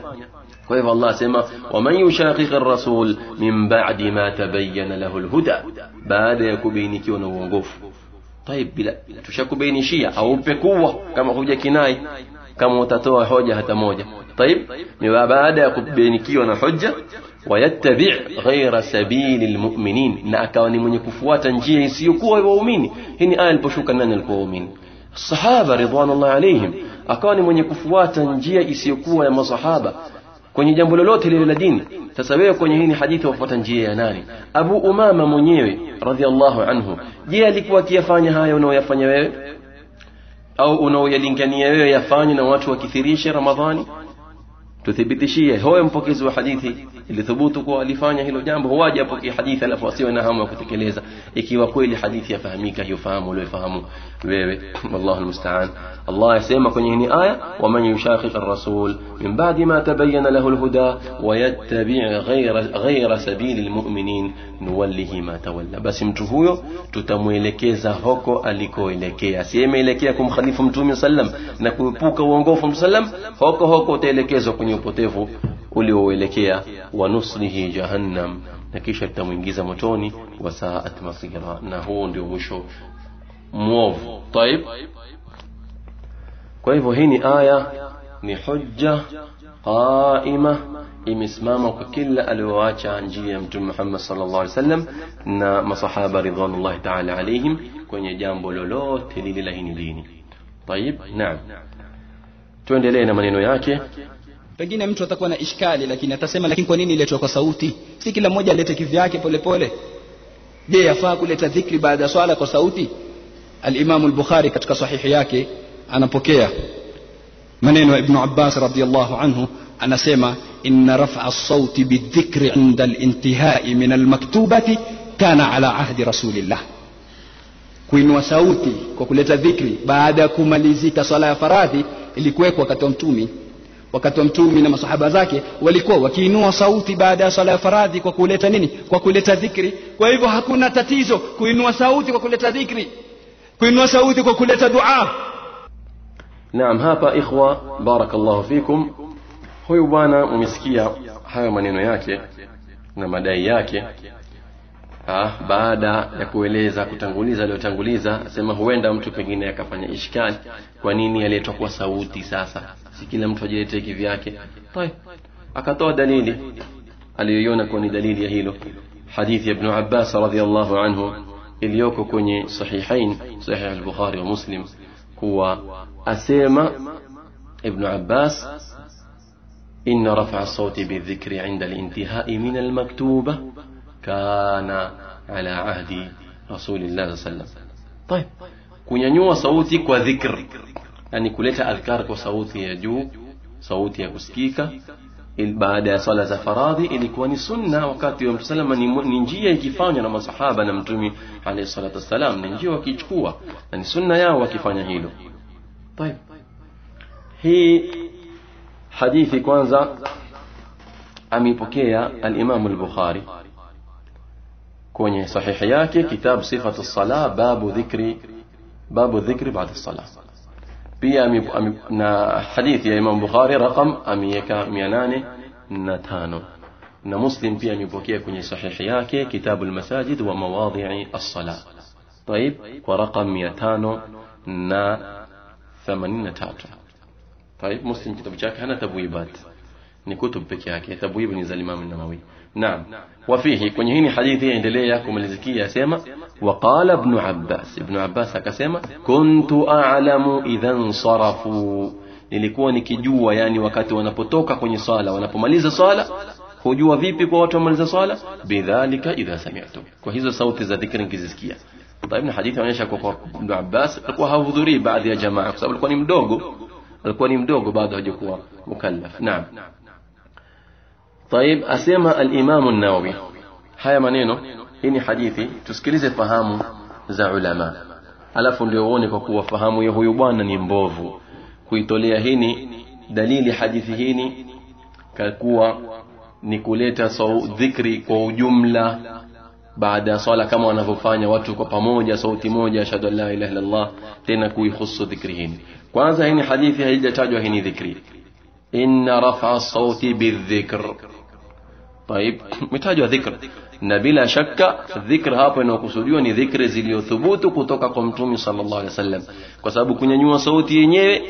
كيف الله سيما ومن يشاقق الرسول من بعد ما تبين له الهدى baada ya kubainikiwa na uongofu طيب bila tushakubainishia au pekuwa kama huja kinai kama utatoa hoja hata moja طيب ni baada ya kubainikiwa na hoja wayattabi' ghayra sabili almu'minin na akawa ni mwenye kufuata njia isiyokuwa waumini hii ni aya iliposhuka nani alikuwa waumini sahaba ridwanullah alaihim akawa ni mwenye kufuata njia isiyokuwa ya masahaba kwenye jambo lolote lile la dini sasa wewe kwenye hii hadithi wafuata njia ya nani abu umama mwenyewe radhiallahu anhu je alikuwa akiyafanya haya unaoyafanya wewe au unaoyalingania wewe yafanye na watu wakithirishe ramadhani tuthibitishie hoye mpokezi wa hadithi ilithubutu kuwa alifanya hilo jambo huwaje apokee hadithi alafu asiwe na hamu ya kutekeleza ikiwa kweli hadithi yafahamika hiyo fahamu uliofahamu wewe wallahu almusta'an Allah yasema kwenye hii aya waman yushaqiq ar-rasul min ba'di ma tabayyana lahu al-huda wa yattabi' ghayra ghayra sabili al-mu'minin nuwallihi ma tawalla basi mtu huyo tutamuelekeza hoko alikoelekea asiyeelekea kumkhalifu mtume sallam na kuepuka uongofu sallam hoko hoko utaelekezwa kwenye upotevu ulioelekea wa nuslihi jahannam na kisha tutamwingiza motoni wa saat masira na huo ndio mwisho mwovu طيب kwa hivyo hii ni aya ni hujja qaima imesimama kwa kila alioacha njia ya mtume Muhammad sallallahu alaihi wasallam na masahaba ridwanullahi ta'ala alaihim kwenye jambo lolote lile la dini طيب naam tuendelee na maneno yake pengine mtu atakuwa na ishkali lakini atasema lakini kwa nini iletwe kwa sauti si kila mmoja alete kivyake polepole je yafaa kuleta dhikri baada ya swala kwa sauti al-Imam al-Bukhari katika sahihi yake anapokea maneno ya Ibn Abbas radiyallahu anhu anasema inna raf'a as-sauti bidhikri 'inda al-intihai min al-maktubati kana ala ahdi rasulillah kuinua sauti kwa kuleta dhikri baada ya kumalizika swala ya faradhi ilikuwekwa wakati wa mtumi wakati wa mtumi na masahaba zake walikuwa wakiinua sauti baada ya sala ya faradhi kwa kuleta nini? Kwa kuleta dhikri. Kwa hivyo hakuna tatizo kuinua sauti kwa kuleta dhikri. Kuinua sauti kwa kuleta dua. Naam hapa ikhwa barakallahu fikum. Huyu bwana umesikia hayo maneno yake na madai yake. Ah, baada ya kueleza kutanguliza aliyotanguliza asema huenda mtu pengine akafanya ishkali. Kwa nini kwa sauti sasa si kila mtu ajiletee kivyake طيب akatoa dalili aliyoiona kuwa ni dalili ya hilo hadithi ya ibnu abbas radiallahu anhu iliyoko kwenye sahihain sahih al-bukhari wa muslim kuwa asema ibnu abbas إن رفع الصوت بالذكر عند الانتهاء من المكتوبة كان على عهد رسول الله صلى الله عليه وسلم طيب kunyanyua sauti kwa dhikr yani kuleta adhkar kwa sauti ya juu sauti ya kusikika baada ya swala za faradhi ilikuwa ni sunna wakati wa mtume ni, njia ikifanywa na masahaba na mtume alayhi salatu wassalam ni njia wakichukua na ni sunna yao wakifanya hilo طيب hii hadithi kwanza ameipokea al-Imam al-Bukhari kwenye sahihi yake kitabu sifatu sala babu dhikri babu dhikri baada sala pia na hadithi ya Imam Bukhari rakam ameweka 805 na Muslim pia amepokea kwenye sahihi yake kitabu al-masajid wa mawadhi'i as-sala طيب ورقم 583 طيب مسلم kitabu chake hana tabwibat ni kutub peke yake tabwib ni za Imam an-Nawawi naam wafihi kwenye hii hadithi endelea kumalizikia asema وقال ابن عباس ابن عباس akasema kuntu a'lamu idhan sarafu nilikuwa nikijua yani wakati wanapotoka kwenye swala wanapomaliza swala hujua vipi kwa watu wamaliza swala bidhalika idha sami'tu kwa hizo sauti za dhikri nikizisikia طيب hadithi inaonyesha kwa Ibn Abbas alikuwa hahudhurii baadhi ya jamaa kwa sababu alikuwa ni mdogo alikuwa ni mdogo bado hajakuwa mukallaf naam طيب أسمى الإمام النووي. هيا منينو؟ إني حديثي تسكيلز فهامو زا علماء. ألف ليووني كوكو فهامو يهو يبوانا نيمبوفو. كويتوليا هيني دليل حديثي هيني كالكوى نيكوليتا صو ذكري كو جملة بعد صلاة كما نفوفانيا واتو كو بموجة صوتي موجة أشهد لا إله إلا الله. تينا كوي خص ذكري هيني. كوانزا هيني حديثي هيدا تاجو هيني ذكري. إن رفع الصوت بالذكر. طيب متاجوا ذكر. نبيلا شك ذكر هابو انو قصوديو ني ذكر زليو ثبوتو كتوكا قمتومي صلى الله عليه وسلم. كسابو كنيا نيو صوتي ينيو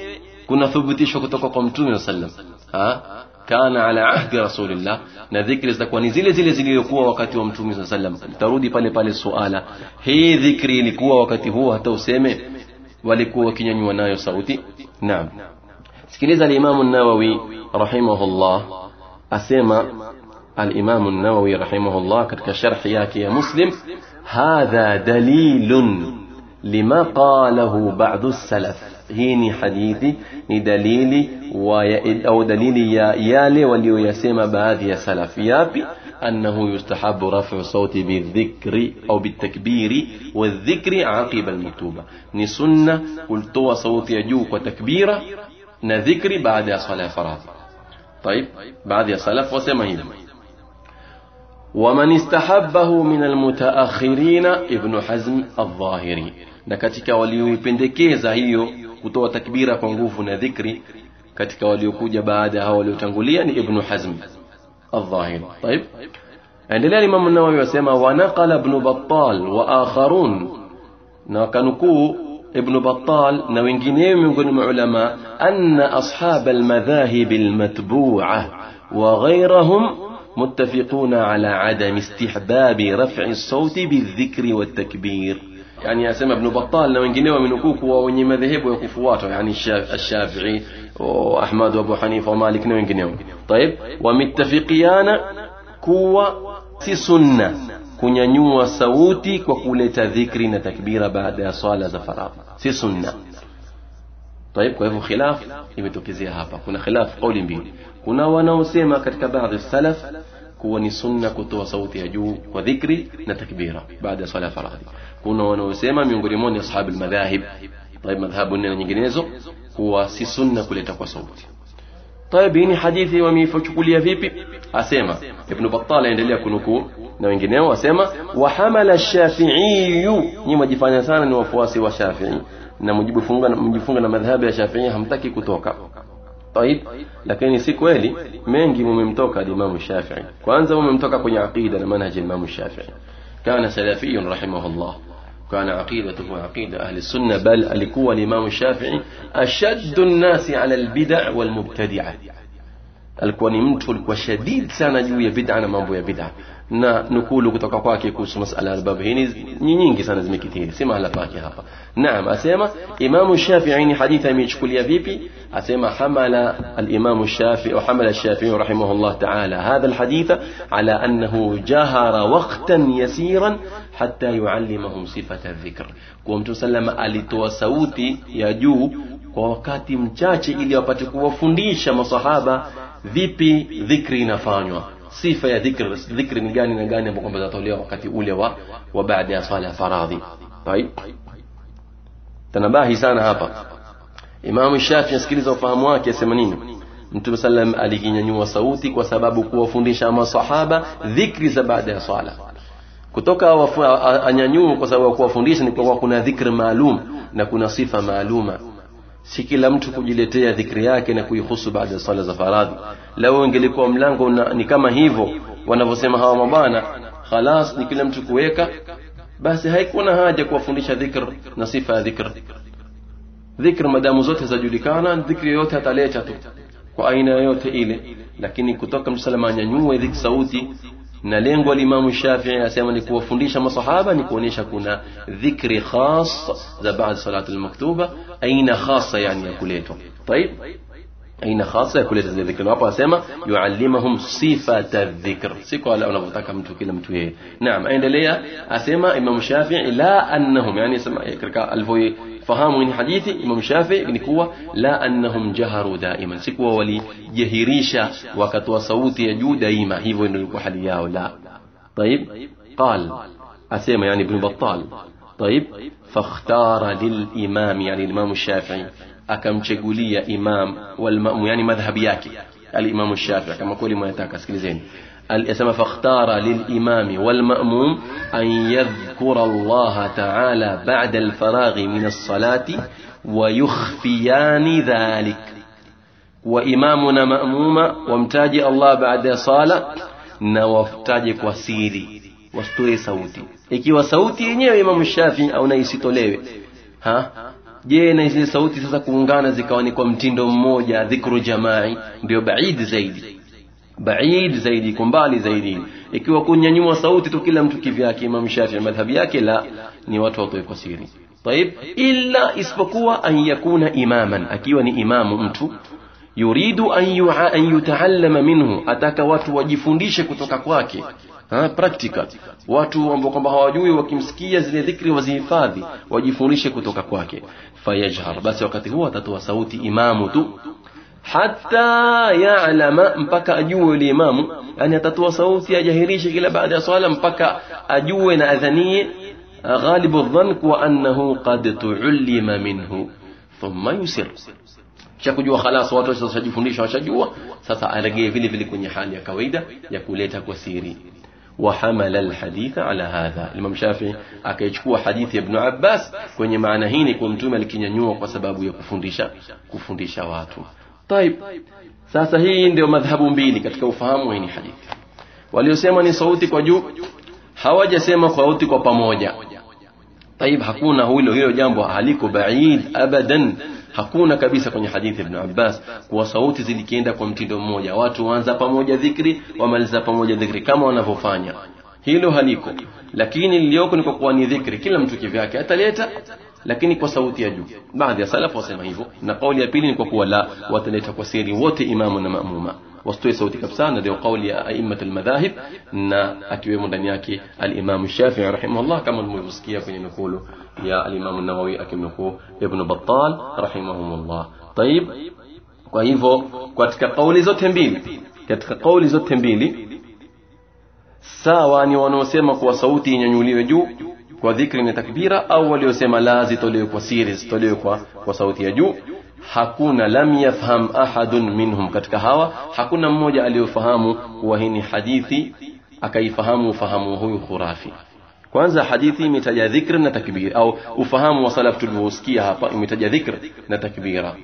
كنا ثبوتيشو كتوكا قمتومي صلى الله عليه وسلم. ها؟ كان على عهد رسول الله. نذكر إذا كان زله زله زليكو وقت يوم متومي صلى الله عليه وسلم. تردي pale pale سؤالا هي ذكري لكو وقت هو حتى useme walikuwa kinyanyua nayo sauti naam sikiliza al-imam an-nawawi rahimahullah asema الإمام النووي رحمه الله كشرح ياك يا مسلم هذا دليل لما قاله بعض السلف. هيني حديثي دليلي ويا أو دليلي يا يالي ولي يسمى بعد يا سلف يابي أنه يستحب رفع صوتي بالذكر أو بالتكبير والذكر عقب المتوبة. نسنة قلت صوت يجوك وتكبيرة نذكر بعد صلاة فراغ طيب بعد صلاة وسمهيدا طيب. ومن استحبه من المتأخرين ابن حزم الظاهري. نكتك وليو بندكيزا هيو كتو تكبيرا كنغوفنا ذكري كتك وليو كوجا بعدها وليو تنغوليا ابن حزم الظاهري طيب عند الله الإمام النووي وسيما ونقل ابن بطال وآخرون نكنكو ابن بطال نوين جنيم يقول علماء أن أصحاب المذاهب المتبوعة وغيرهم متفقون على عدم استحباب رفع الصوت بالذكر والتكبير. يعني يا سما ابن بطال لو انجنوا من اكوكو وني مذهب وكفواته يعني الشافعي وأحمد وأبو حنيفة ومالك لو انجنوا طيب ومتفقيان كوا سي سنة كنيانيو صوتي وكوليتا ذكرنا تكبيرا بعد صلاة الفراغ. سي سنة. طيب كيف خلاف؟ يمتوكيزي هابا. كنا خلاف قولين بين kuna wanaosema katika baadhi salaf kuwa ni sunna kutoa sauti ya juu kwa dhikri na takbira baada ya swala faradhi kuna wanaosema miongoni mwa ashabu almadhahib طيب madhhabu nne na nyinginezo kuwa si sunna kuleta kwa sauti طيب hii ni hadithi wameifuchukulia vipi asema ibn battal aendelea kunukuu na wengineo asema wa hamala ash-shafi'i nyinyi mjifanya sana ni wafuasi wa shafi'i na mjifunga mjifunga na madhhabu ya shafi'i hamtaki kutoka طيب لكن سيكوالي مانجي ممتوكا الإمام الشافعي. كوانزا ممتوكا كوني عقيدة لمنهج الإمام الشافعي. كان سلفي رحمه الله. كان عقيدته عقيدة أهل السنة بل لقوة الإمام الشافعي أشد الناس على البدع والمبتدعة. الكوني منتو الكو شديد سانا جوية بدعة ما بويا بدعة. Na nukulu kutoka kwake kuhusu masala ya albab hii ni nyingi sana zimekithiri si mahala pake hapa naam asema imamu shafi'i ni hadithi amechukulia vipi asema hamala al-imamu shafi'i wa hamala shafi'i rahimahullah ta'ala hadha al-hadith ala annahu jahara waqtan yasiran hatta yuallimahum sifata dhikr kwa mtu sallama alitoa sauti ya juu kwa wakati mchache ili wapate kuwafundisha masahaba vipi dhikri inafanywa sifa ya dhikri dhikri ni gani na gani ambapo kwamba zatolewa wakati ule wa wa baada ya sala ya faradhi طيب tanabahi sana hapa Imam Shafi asikiliza ufahamu wake asema nini Mtume sallam alikinyanyua sauti kwa sababu kuwafundisha masahaba dhikri za baada ya swala kutoka anyanyuu kwa sababu kuwafundisha ni kwa kuna dhikri maalum na kuna sifa maaluma si kila mtu kujiletea dhikri yake na kuihusu baada ya sala za faradhi. Lao ingelikuwa mlango na, ni kama hivyo wanavyosema hawa mabana khalas ni kila mtu kuweka. Basi haikuna na haja kuwafundisha dhikr na sifa ya dhikr. Dhikr madamu zote zajulikana dhikri yoyote ataleta tu kwa aina yoyote ile. Lakini kutoka msalama anyanyue dhikri sauti na lengo limamu Shafi'i asema ni kuwafundisha masahaba ni kuonesha kuna dhikri khas za baada salatu al-maktuba aina khasa yani ya kuletwa طيب aina khasa ya kuleta zile dhikri hapo asema yuallimahum sifata dhikr siko wala unavyotaka mtu kila mtu yeye naam aendelea asema imam Shafi'i la annahum yani sema katika فهموا من حديث إمام شافعي إن كوا لا أنهم جهروا دائما. سكوا ولي يهريشا وكتوا صوت يجو دائما. هيفو إن يكو لا. طيب قال أسيما يعني ابن بطال. طيب فاختار للإمام يعني الإمام الشافعي. أكم تشغولي إمام والمأم يعني مذهب الإمام الشافعي كما قولي ما يتاكس كلي الاسم إيه فاختار للإمام والمأموم أن يذكر الله تعالى بعد الفراغ من الصلاة ويخفيان ذلك. وإمامنا مأموم وامتاج الله بعد صلاة نوفتاجك وسيري واستوي صوتي. إكي وصوتي إني إمام الشافي أو نيسي طليوي ها؟ Je, na zile sauti sasa kuungana zikawa ni kwa mtindo mmoja dhikru jamai ndio baid zaidi iko mbali zaidi ikiwa kunyanyua sauti tu kila mtu kivyake imam shafii madhhabi yake la ni watu watoe kwa siri طيب illa isipokuwa an yakuna imaman akiwa ni imamu mtu yuridu an yu'a an yutaallama minhu ataka watu wajifundishe kutoka kwake ha, practical watu ambao kwamba hawajui wakimsikia zile dhikri wazihifadhi wajifundishe kutoka kwake fayajhar basi wakati huo atatoa sauti imamu tu Hata ya'lama mpaka ajue yule imamu yani atatoa sauti ajahirishe kila baada ya swala mpaka ajue na adhanie غالب الظن kuwa annahu qad tu'allima minhu thumma yusir kisha kujua khalas watu washajifundisha washajua sasa aregee vile vile kwenye hali ya kawaida ya kuleta kwa siri وحمل الحديث على هذا الإمام الشافعي akaichukua hadithi ya Ibn Abbas kwenye maana hii ni kwa mtume alikinyanyua kwa sababu ya kufundisha kufundisha watu Taib. Sasa hii ndio madhhabu mbili katika ufahamu wa hadithi. Waliosema ni sauti kwa juu hawajasema kwa sauti kwa pamoja. Taib hakuna hilo hilo jambo haliko baid abadan. Hakuna kabisa kwenye hadithi Ibn Abbas kuwa sauti zilikienda kwa mtindo mmoja, watu waanza pamoja dhikri, wamaliza pamoja dhikri kama wanavyofanya. Hilo haliko, lakini lilioko ni kwa kuwa ni dhikri, kila mtu kivyake ataleta lakini kwa sauti ya juu baadhi ya salafu wasema hivyo na kauli ya pili ni kwa kuwa la wataleta kwa siri wote imamu na maamuma wasitoe sauti kabisa na ndio kauli ya aimmat almadhahib na akiwemo ndani yake al-Imam Shafi'i rahimahullah kama mlivyosikia kwenye nukulu ya al-Imam an-Nawawi akimnukuu Ibn Battal rahimahumullah طيب kwa hivyo katika kauli zote mbili katika kauli zote mbili sawa ni wanaosema kuwa sauti inyanyuliwe juu dhikri na takbira au waliosema la zitolewe kwa siri zitolewe kwa, kwa sauti ya juu hakuna lam yafham ahadun minhum katika hawa hakuna mmoja aliyofahamu kuwa hii ni hadithi akaifahamu ufahamu huyu khurafi kwanza hadithi imetaja dhikr na takbir au ufahamu wa salaf tulivyosikia hapa imetaja dhikr na takbira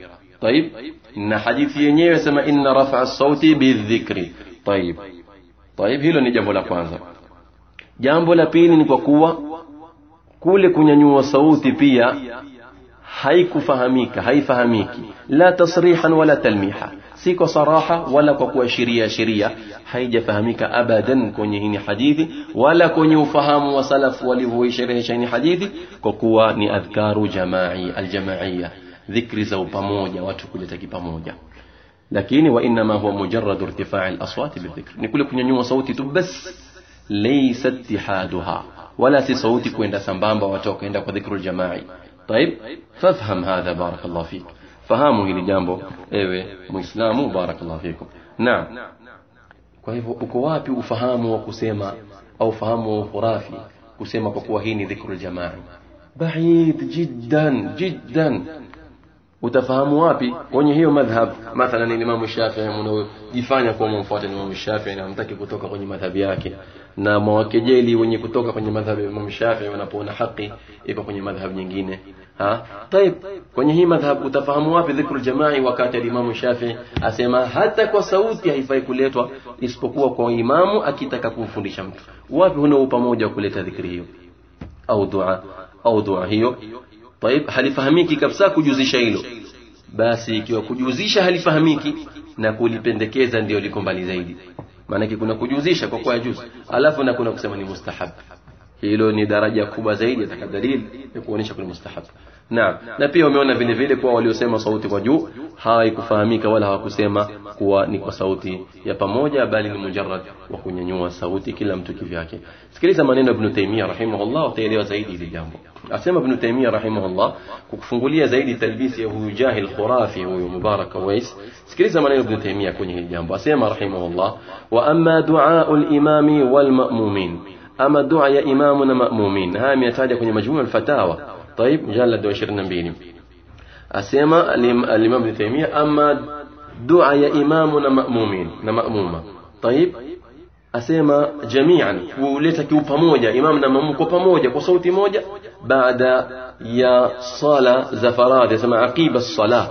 طيب na hadithi yenyewe sema inna rafa sauti bidhikri طيب طيب hilo ni jambo la kwanza jambo la pili ni kwa kuwa kule kunyanyua sauti pia haikufahamika haifahamiki la tasrihan wala talmiha si kwa saraha wala kwa kuashiria sheria haijafahamika abadan kwenye hii hadithi wala kwenye ufahamu wa salaf walivyoisherehesha hii hadithi kwa kuwa ni adhkaru jamai aljamaiya dhikri za pamoja watu kuleta kipamoja lakini wa inma huwa mujarrad irtifaa al-aswat bidhikr ni kule kunyanyua sauti tu bas laysa ittihaduha wala si sauti kwenda sambamba watu wakaenda kwa dhikru jamai طيب فافهم هذا بارك الله فيك fikum naam kwa hivyo uko wapi ufahamu wa kusema au ufahamu wa khurafi kusema kwa kuwa hii ni dhikru jamaa baid jiddan jiddan utafahamu wapi kwenye hiyo madhhab mathalan Imam Shafi'i mnaojifanya kuwa mfuata Imam Shafi'i na mtaki kutoka kwenye madhhabi yake na mwakejeli wenye kutoka kwenye madhhabu ya Imam Shafi'i wanapoona haki iko kwenye madhhabu nyingine ha طيب kwenye hii madhhab utafahamu wapi dhikru jamai wakati Imam Shafi'i asema hata kwa sauti haifai kuletwa isipokuwa kwa imamu akitaka kumfundisha mtu wapi huna upamoja wa kuleta dhikri hiyo au dua au dua hiyo طيب halifahamiki kabisa kujuzisha hilo basi ikiwa kujuzisha halifahamiki na kulipendekeza ndio liko mbali zaidi Maanake kuna kujuzisha kwa kuwa juzi alafu na kuna kusema ni mustahab hilo ni daraja kubwa zaidi ataka dalili ya kuonyesha kuna mustahab naam na pia wameona vile vile kwa waliosema sauti kwa juu haikufahamika wala hawakusema kuwa ni kwa sauti ya pamoja bali ni mujarrad wa kunyanyua sauti kila mtu kivyake sikiliza maneno ya Ibn Taymiyyah rahimahullah utaelewa zaidi hili jambo asema Ibn Taymiyyah rahimahullah kukufungulia zaidi talbisi ya huyu jahil khurafi huyu Mubarak Wais سكريزا من ابن تيمية كونه هجيان باسيما رحمه الله وأما دعاء الإمام والمأمومين أما دعاء إمامنا مأمومين ها ميتاد يكون مجموع الفتاوى طيب جل دو شرنا بيني أسيما الإمام ابن تيمية أما دعاء إمامنا مأمومين نمأمومة طيب أسيما جميعا وليس وليتك وفموجة إمامنا مأمومك وفموجة وصوتي موجة بعد يا صلاة زفرات يسمى عقيب الصلاة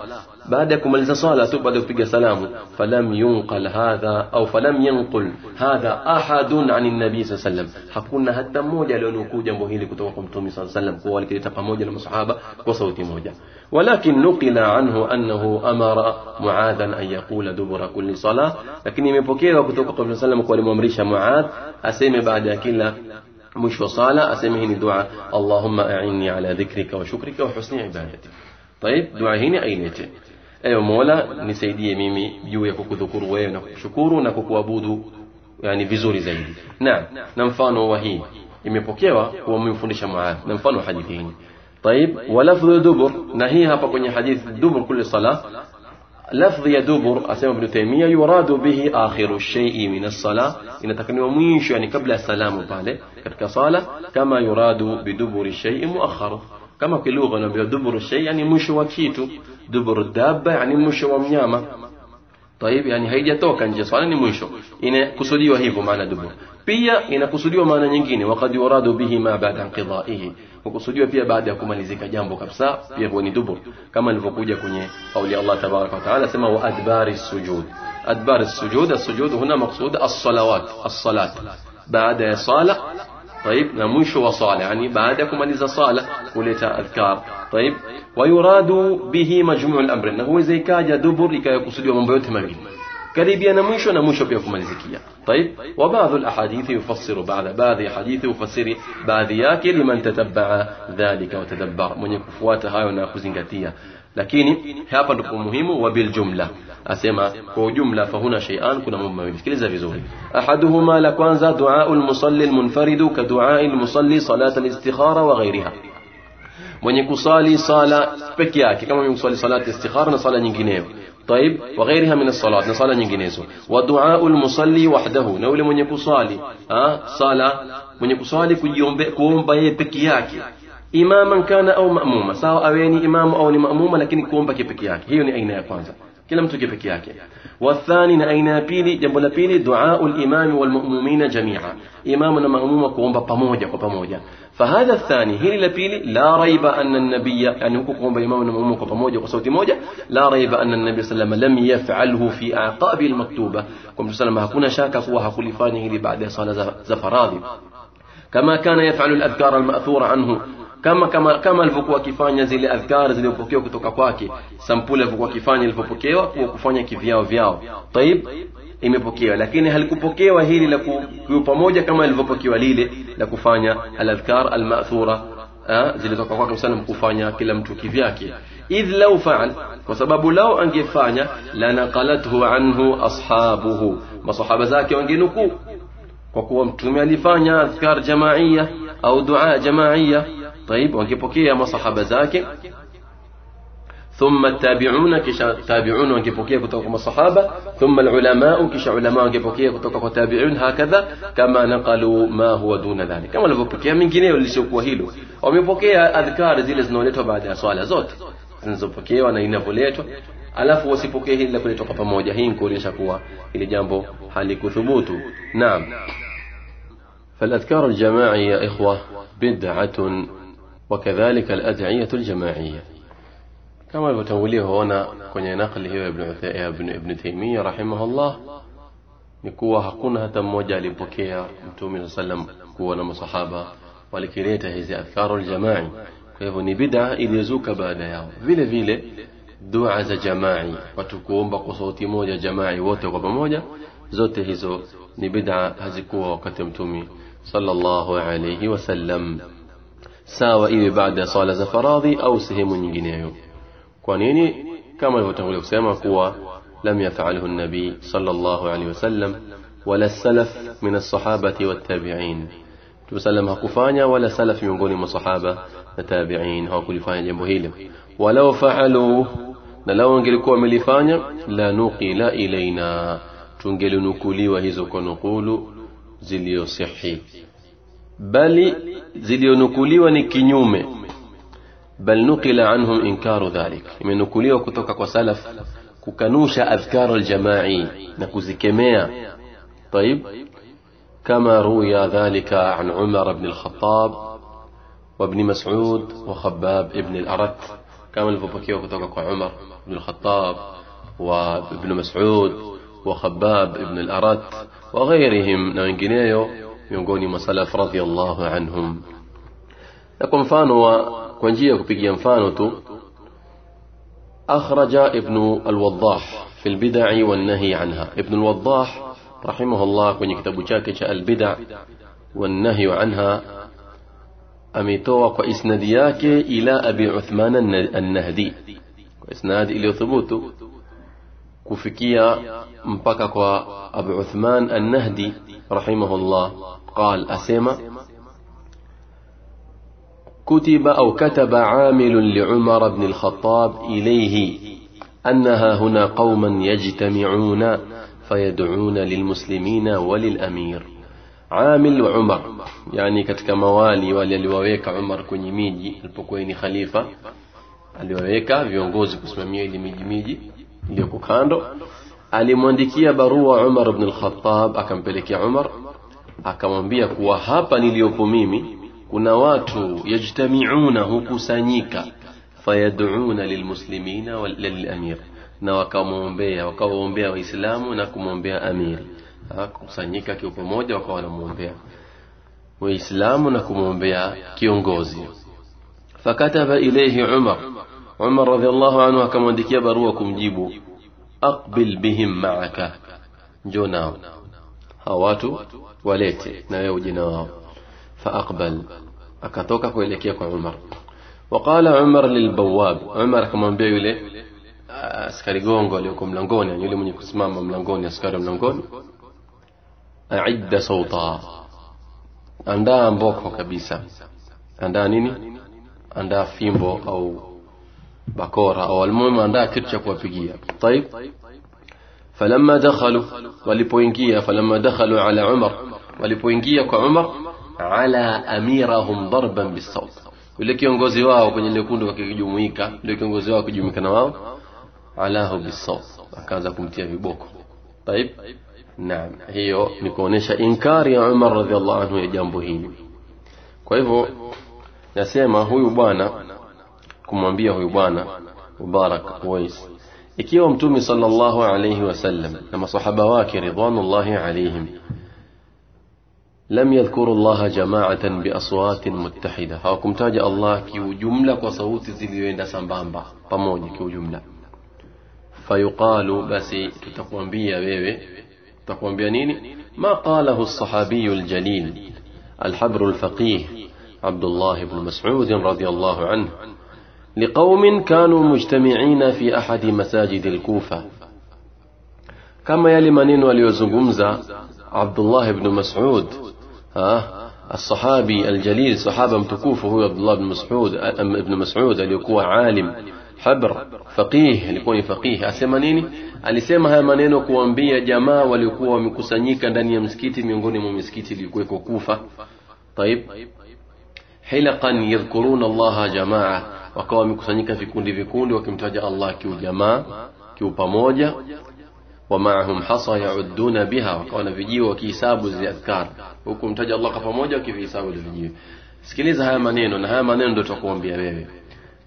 baada ya kumaliza sala tu baada ya kupiga salamu falam yunqal hadha au falam yanqul hadha ahadun an nabii alayhi wasallam hakuna hata mmoja alionukuu jambo hili kutoka kwa mtume alayhi wasallam kwa walikileta pamoja na masahaba kwa sauti moja ولكن نقل عنه أنه أمر معاذا أن يقول دبر كل صلاة لكن يمepokea kutoka kwa Mtume kwa alimwamrisha Muadh aseme baada ya kila mwisho sala aseme hii ni dua Allahumma a'inni ala dhikrika wa shukrika wa husni ibadatik طيب dua hii ailete ewe Mola nisaidie mimi juu ya kukudhukuru wewe na kukushukuru na kukuabudu yani vizuri zaidi naam na mfano wa hii imepokewa kwa mfundisha Muadh na mfano hadithi hii طيب ولفظ دبر نهي hapa kwenye hadith dubur kulli salah لفظ dubur asema ibn taymiya yuradu bihi akhiru shay'i min as-salah inatakaniwa mwisho yani kabla ya salamu pale katika sala kama yuradu biduburi shay'i muakhkharu kama kilugha naambiwa duburu shay yani mwisho wa kitu duburu dabba yani mwisho wa mnyama طيب yani haijatoka nje swala ni mwisho inakusudiwa hivyo maana dubur pia inakusudiwa maana nyingine waqad yuradu bihi ma ba'da inqidaihi kukusudiwa pia baada ya kumalizika jambo kabisa pia huwa ni dubur kama ilivyokuja kwenye kauli Allah tabaraka wa taala sema wa adbari sujud adbari sujud as-sujud huna maqsud as-salawat as-salat baada ya sala طيب نمش وصالة يعني بعدكم من إذا صالة كلتا أذكار. طيب ويراد به مجموع الأمر إنه هو زي كاجا دبر لكي يقصد يوم بيوت مبين كريبيا نمش ونمش بيكم من زكية. طيب وبعض الأحاديث يفسر بعض بعض الأحاديث يفسر بعض ياكل من تتبع ذلك وتدبر. من يكفوات هاي ونأخذ زنكتية lakini hapa ndipo muhimu wa bil jumla asema kwa ujumla fahuna shay'an kuna mambo mawili sikiliza vizuri ahaduhuma la kwanza du'a al-musalli al-munfarid ka du'a al-musalli salat al-istikhara wa ghayriha mwenye kusali sala peke yake kama mwenye kusali salat istikhara na sala nyingineyo طيب وغيرها من na sala nyinginezo ودعاء المصلي وحده na yule mwenye kusali ah sala mwenye kusali kujiombe kuomba yeye imaman kana au maamuma sawa awe ni imamu au ni maamuma lakini kuomba peke yake hiyo ni aina ya kwanza kila mtu peke yake wathani na aina ya pili jambo la pili duau limami walmumumina jamia imamu na maamuma kuomba pamoja kwa pamoja فهذا الثاني هي لبيلي لا ريب أن النبي يعني هو قوم بإمام المأموم كبموجة وصوت موجة لا ريب أن النبي صلى الله عليه وسلم لم يفعله في أعقاب المكتوبة كم صلى الله عليه وسلم شاك فوها خلفانه بعد صلاة زفراضي كما كان يفعل الأذكار المأثورة عنه kama kama kama alivyokuwa akifanya zile adhkar zilizopokewa kutoka kwake sampuli alivyokuwa akifanya ilivyopokewa kuwa kufanya kivyao vyao taib imepokewa lakini halikupokewa hili la kuwa pamoja kama ilivyopokewa lile la kufanya aladhkar almathura zilitoka kwake msalam kufanya kila mtu kivyake idh lau faal kwa sababu lau angefanya lanaqalathu anhu ashabuhu masahaba zake wangenukuu kwa kuwa mtume alifanya adhkar jamaiya au dua jamaiya طيب وانكبوكيا مصحابة ذاك ثم التابعون كش تابعون وانكبوكيا كتوكم الصحابة ثم العلماء كش علماء وانكبوكيا كتوكم تابعون هكذا. كما نقلوا ما هو دون ذلك. كما لفوكيا من جنيه ولسوكوا هيلو ومبوكيا أذكار زي زنولتوا بعد swala zote zinazopokewa na inavyoletwa alafu wasipokee hili la kuletwa kwa pamoja hii nikuonyesha kuwa ili jambo halikuthubutu naam فالأذكار الجماعية يا إخوة بدعة وكذلك الأدعية الجماعية كما الفتوليه هنا kwenye nakli hiyo ya ibn, Taymiyyah rahimahullah ni kuwa hakuna hata mmoja alipokea mtume sallam kuwa na masahaba walikileta hizi adhkaru aljamai kwa hivyo ni bid'a iliyozuka baada yao vile vile dua za jamai watu kuomba kwa sauti moja jamai wote kwa pamoja zote hizo ni bid'a hazikuwa wakati mtume sallallahu alayhi wasallam iwe baada ya swala za faradhi au sehemu nyingineyo kwa nini kama ilivyotangulia kusema kuwa lam yafalhu nabii sallallahu alayhi wasallam wala salaf min as-sahabati wat-tabi'in tusallam hakufanya wala salaf miongoni mwa sahaba na tabi'in hawakulifanya jambo hilo walau faalu na lao wangelikuwa wamelifanya la nuqila ilaina tungelinukuliwa hizo kwa nukulu ziliyosihi bali ziliyonukuliwa ni kinyume bal nukila anhum inkaru dhalik imenukuliwa kutoka kwa salaf kukanusha adhkar aljamai na kuzikemea طيب كما روي ذلك عن عمر بن الخطاب وابن مسعود وخباب ابن الأرت كما الفبكيه كتوك عمر بن الخطاب وابن مسعود وخباب ابن الأرت وغيرهم wengineyo miongoni mwa salaf radhiallahu anhum na kwa mfano wa kwa njia ya kupigia mfano tu ابن الوضاح في البدع والنهي عنها ابن الوضاح رحمه الله kwenye kitabu chake cha albida والنهي عنها ametoa kwa isnadi yake ila abi uthman an-nahdi kwa isnadi iliyothubutu kufikia mpaka kwa abu uthman an-nahdi rahimahullah قال أسيما كتب أو كتب عامل لعمر بن الخطاب إليه أنها هنا قوما يجتمعون فيدعون للمسلمين وللأمير. عامل عمر يعني كتك موالي ولليوويك عمر كني ميجي البكويني خليفة. aliwaweka kusimamia viongozi kusimamia ili mijimiji iliyoko kando alimwandikia barua umar bnlkhatab akampelekea عمر. Akamwambia kuwa hapa niliyopo mimi kuna watu yajtamiuna hukusanyika fayad'una lilmuslimina walilamir na wakamwombea wakawaombea waislamu na kumwombea amiri kusanyika kiwa pamoja wakawa wanamwombea waislamu na kumwombea kiongozi fakataba ilayhi umar umar radhiallahu anhu akamwandikia barua kumjibu aqbil bihim ma'aka njoo nao hawa watu walete na wewe uje na wao faaqbal akatoka kuelekea kwa umar وقال عمر للبواب عمر akamwambia yule askari gongo aliyoko mlangoni yule mwenye kusimama mlangoni askari mlangoni aidda sauta andaa mboko kabisa andaa nini andaa fimbo au bakora au almuhimu andaa kitu cha kuwapigia طيب فلما دخلوا walipoingia فلما دخلوا على عمر walipoingia kwa Umar ala amirahum darban bisawt yule kiongozi wao kwenye ile kundi wakijumuika yule kiongozi wao akijumuika na wao alahu bisawt akaanza kumtia viboko طيب naam hiyo ni kuonesha inkari ya Umar radhiallahu anhu ya jambo hili kwa hivyo nasema huyu bwana kumwambia huyu bwana Mubarak Uwais ikiwa mtume sallallahu alayhi wasallam na masahaba wake ridwanullahi alayhim لم يذكروا الله جماعة بأصوات متحدة hawakumtaja Allah kiujumla kwa sauti zilizoenda sambamba pamoja kiujumla fayuqalu basi tutakwambia wewe tutakwambia nini الصحابي الجليل الحبر الفقيه عبد الله بن مسعود رضي الله عنه لقوم كانوا مجتمعين في أحد مساجد الكوفة. كما يلي منين وليوزغمزة عبد الله بن مسعود ها؟ الصحابي الجليل صحابة متكوفة هو عبد الله بن مسعود أم ابن مسعود اللي هو عالم حبر فقيه اللي يكون فقيه. أسمانيني اللي سمها منين وكوانبيا جماعة واللي هو مكسانيكا داني مسكيتي من غني مسكيتي اللي كوفة. طيب. حلقا يذكرون الله جماعة. Wakawa wamekusanyika vikundi vikundi wakimtaja Allah kiujamaa kiupamoja ومعهم حصى يعدون بها wakawa na vijio wakihisabu zile adhkar huku mtaja Allah kwa pamoja wakivihisabu zile vijio sikiliza haya maneno na haya maneno ndio tutakuambia wewe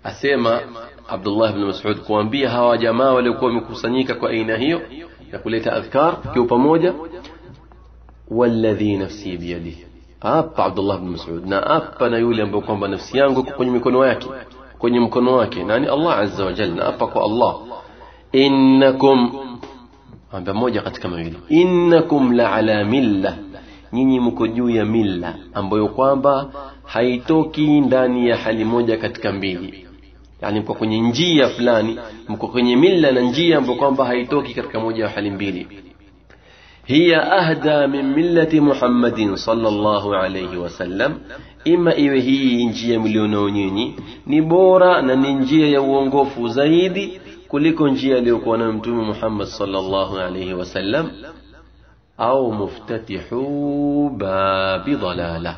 asema Abdullah ibn Mas'ud kuambia hawa jamaa waliokuwa wamekusanyika kwa aina hiyo ya kuleta adhkar kwa pamoja walladhi nafsi biyadihi hapa Abdullah ibn Mas'ud na hapa na yule ambaye kwamba nafsi yangu kwenye mikono yake kwenye mkono wake. Nani? Allah azza wa jalla. Na hapa kwa Allah. Innakum amba moja katika mawili. Innakum la ala milla. Nyinyi mko juu ya milla ambayo kwamba haitoki ndani ya hali moja katika mbili. Yani mko kwenye njia fulani mko kwenye milla na njia ambayo kwamba haitoki katika moja ya hali mbili hiya ahda min millati muhammadin sallallahu alayhi wasallam ima iwe hii njia mlionao nyinyi ni bora na ni njia ya uongofu zaidi kuliko njia aliyokuwa nayo mtume Muhammad sallallahu alayhi wasallam au muftatihu babi dalala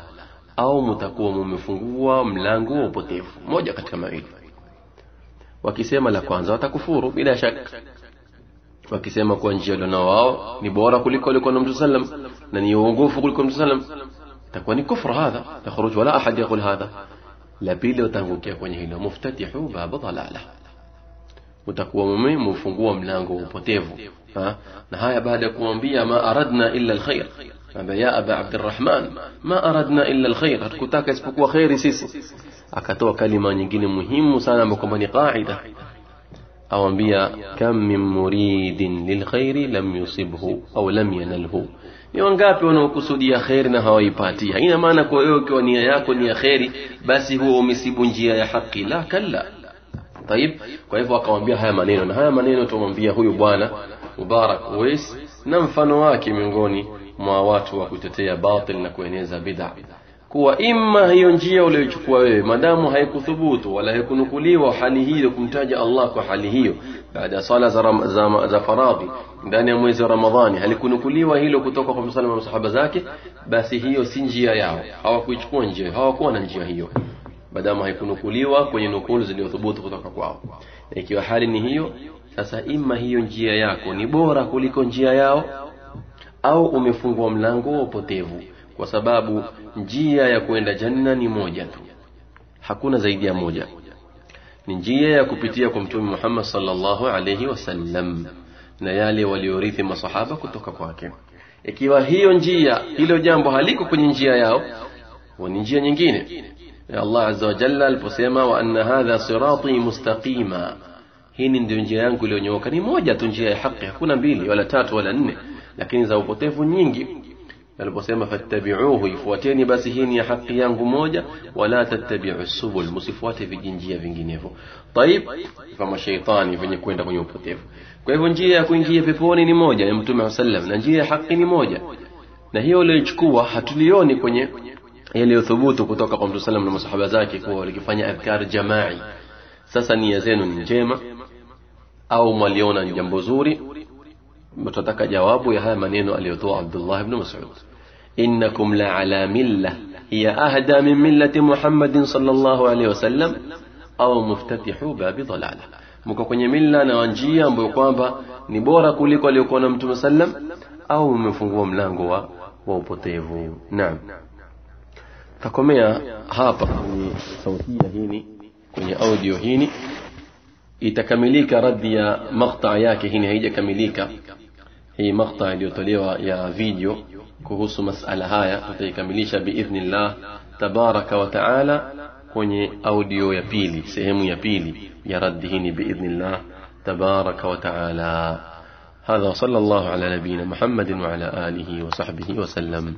au mutakuwa mumefungua mlango wa upotevu. Moja katika mawili. Wakisema la kwanza watakufuru bila shaka wakisema kuwa njia ilionao wao ni bora kuliko alikuwa na mtume sallam na ni uongofu kuliko mtume sallam itakuwa ni kufru hadha takhruj wala ahad yaqul hadha la pili utaangukia kwenye hilo muftatihu babi dalala utakuwa mume mufungua mlango wa upotevu na haya baada ya kumwambia ma aradna illa alkhair amba ya aba abdurrahman ma aradna illa alkhair hatukutaka isipokuwa khairi sisi akatoa kalima nyingine muhimu sana ambayo kwamba ni qaida awambia kam min muridin lilkhairi lam yusibhu au lam yanalhu ni wangapi wanaokusudia kheri na hawaipati haina maana kwa wewe ukiwa nia yako ni ya kheri basi huo umesibu njia ya haki la kalla طيب kwa hivyo akamwambia haya maneno na haya maneno tumwambia huyu bwana Mubarak Uwais na mfano wake miongoni mwa watu wa kutetea batil na kueneza bid'a kuwa imma hiyo njia uliyochukua wewe madamu haikuthubutu wala haikunukuliwa hali hiyo kumtaja Allah kwa hali hiyo. Baada ya sala za, za, za faradhi ndani ya mwezi wa Ramadhani halikunukuliwa hilo kutoka kwa msalama na masahaba zake basi hiyo si njia yao. Hawakuichukua njia hawakuwa na njia hiyo. Madamu haikunukuliwa kwenye nukulu zilizothubutu kutoka kwao. Ikiwa hali ni hiyo sasa ima hiyo njia yako ni bora kuliko njia yao? Au umefungua mlango wa upotevu kwa sababu njia ya kuenda janna ni moja tu. Hakuna zaidi ya moja. Ni njia ya kupitia kwa mtume Muhammad sallallahu alayhi wasallam na yale waliorithi masahaba kutoka kwake. Ikiwa hiyo njia hilo jambo haliko kwenye njia yao ni njia nyingine. Ya Allah azza wa jalla aliposema wa anna hadha sirati mustaqima hii ndio njia yangu iliyonyooka. Ni moja tu njia ya haki hakuna mbili wala tatu wala nne lakini za upotevu nyingi aliposema fattabi'uhu ifuateni basi hii ni ya haki yangu moja wala tattabi'u subul msifuate vijinjia vinginevyo. Taib kama mashaitani, venye kwenda kwenye upotevu. Kwa hivyo njia ya kuingia peponi ni moja ya mtume sallam na njia ya haki ni moja. Na hiyo walioichukua hatulioni kwenye yaliyothubutu kutoka kwa mtume sallam na masahaba zake kuwa walikifanya adhkar jamai sasa nia zenu ni njema au mwaliona ni jambo zuri? Mtataka jawabu ya haya maneno aliyotoa Abdullah ibn Mas'ud innakum la ala milla hiya ahda min millati Muhammadin sallallahu alayhi wasallam au muftatihu babi dalala mko kwenye mila na njia ambayo kwamba ni bora kuliko aliyokuwa na mtume sallam au mmefungua mlango wa, wa upotevu naam takomea hapa kwenye sautia hini kwenye audio hini itakamilika raddi ya maqta yake hini haijakamilika hii maqta iliyotolewa ya video kuhusu masala haya tutaikamilisha biidhnillah tabaraka wa taala kwenye audio ya pili sehemu ya pili ya raddi hini biidhnillah tabaraka wa taala هذا صلى الله على نبينا محمد وعلى آله وصحبه وسلم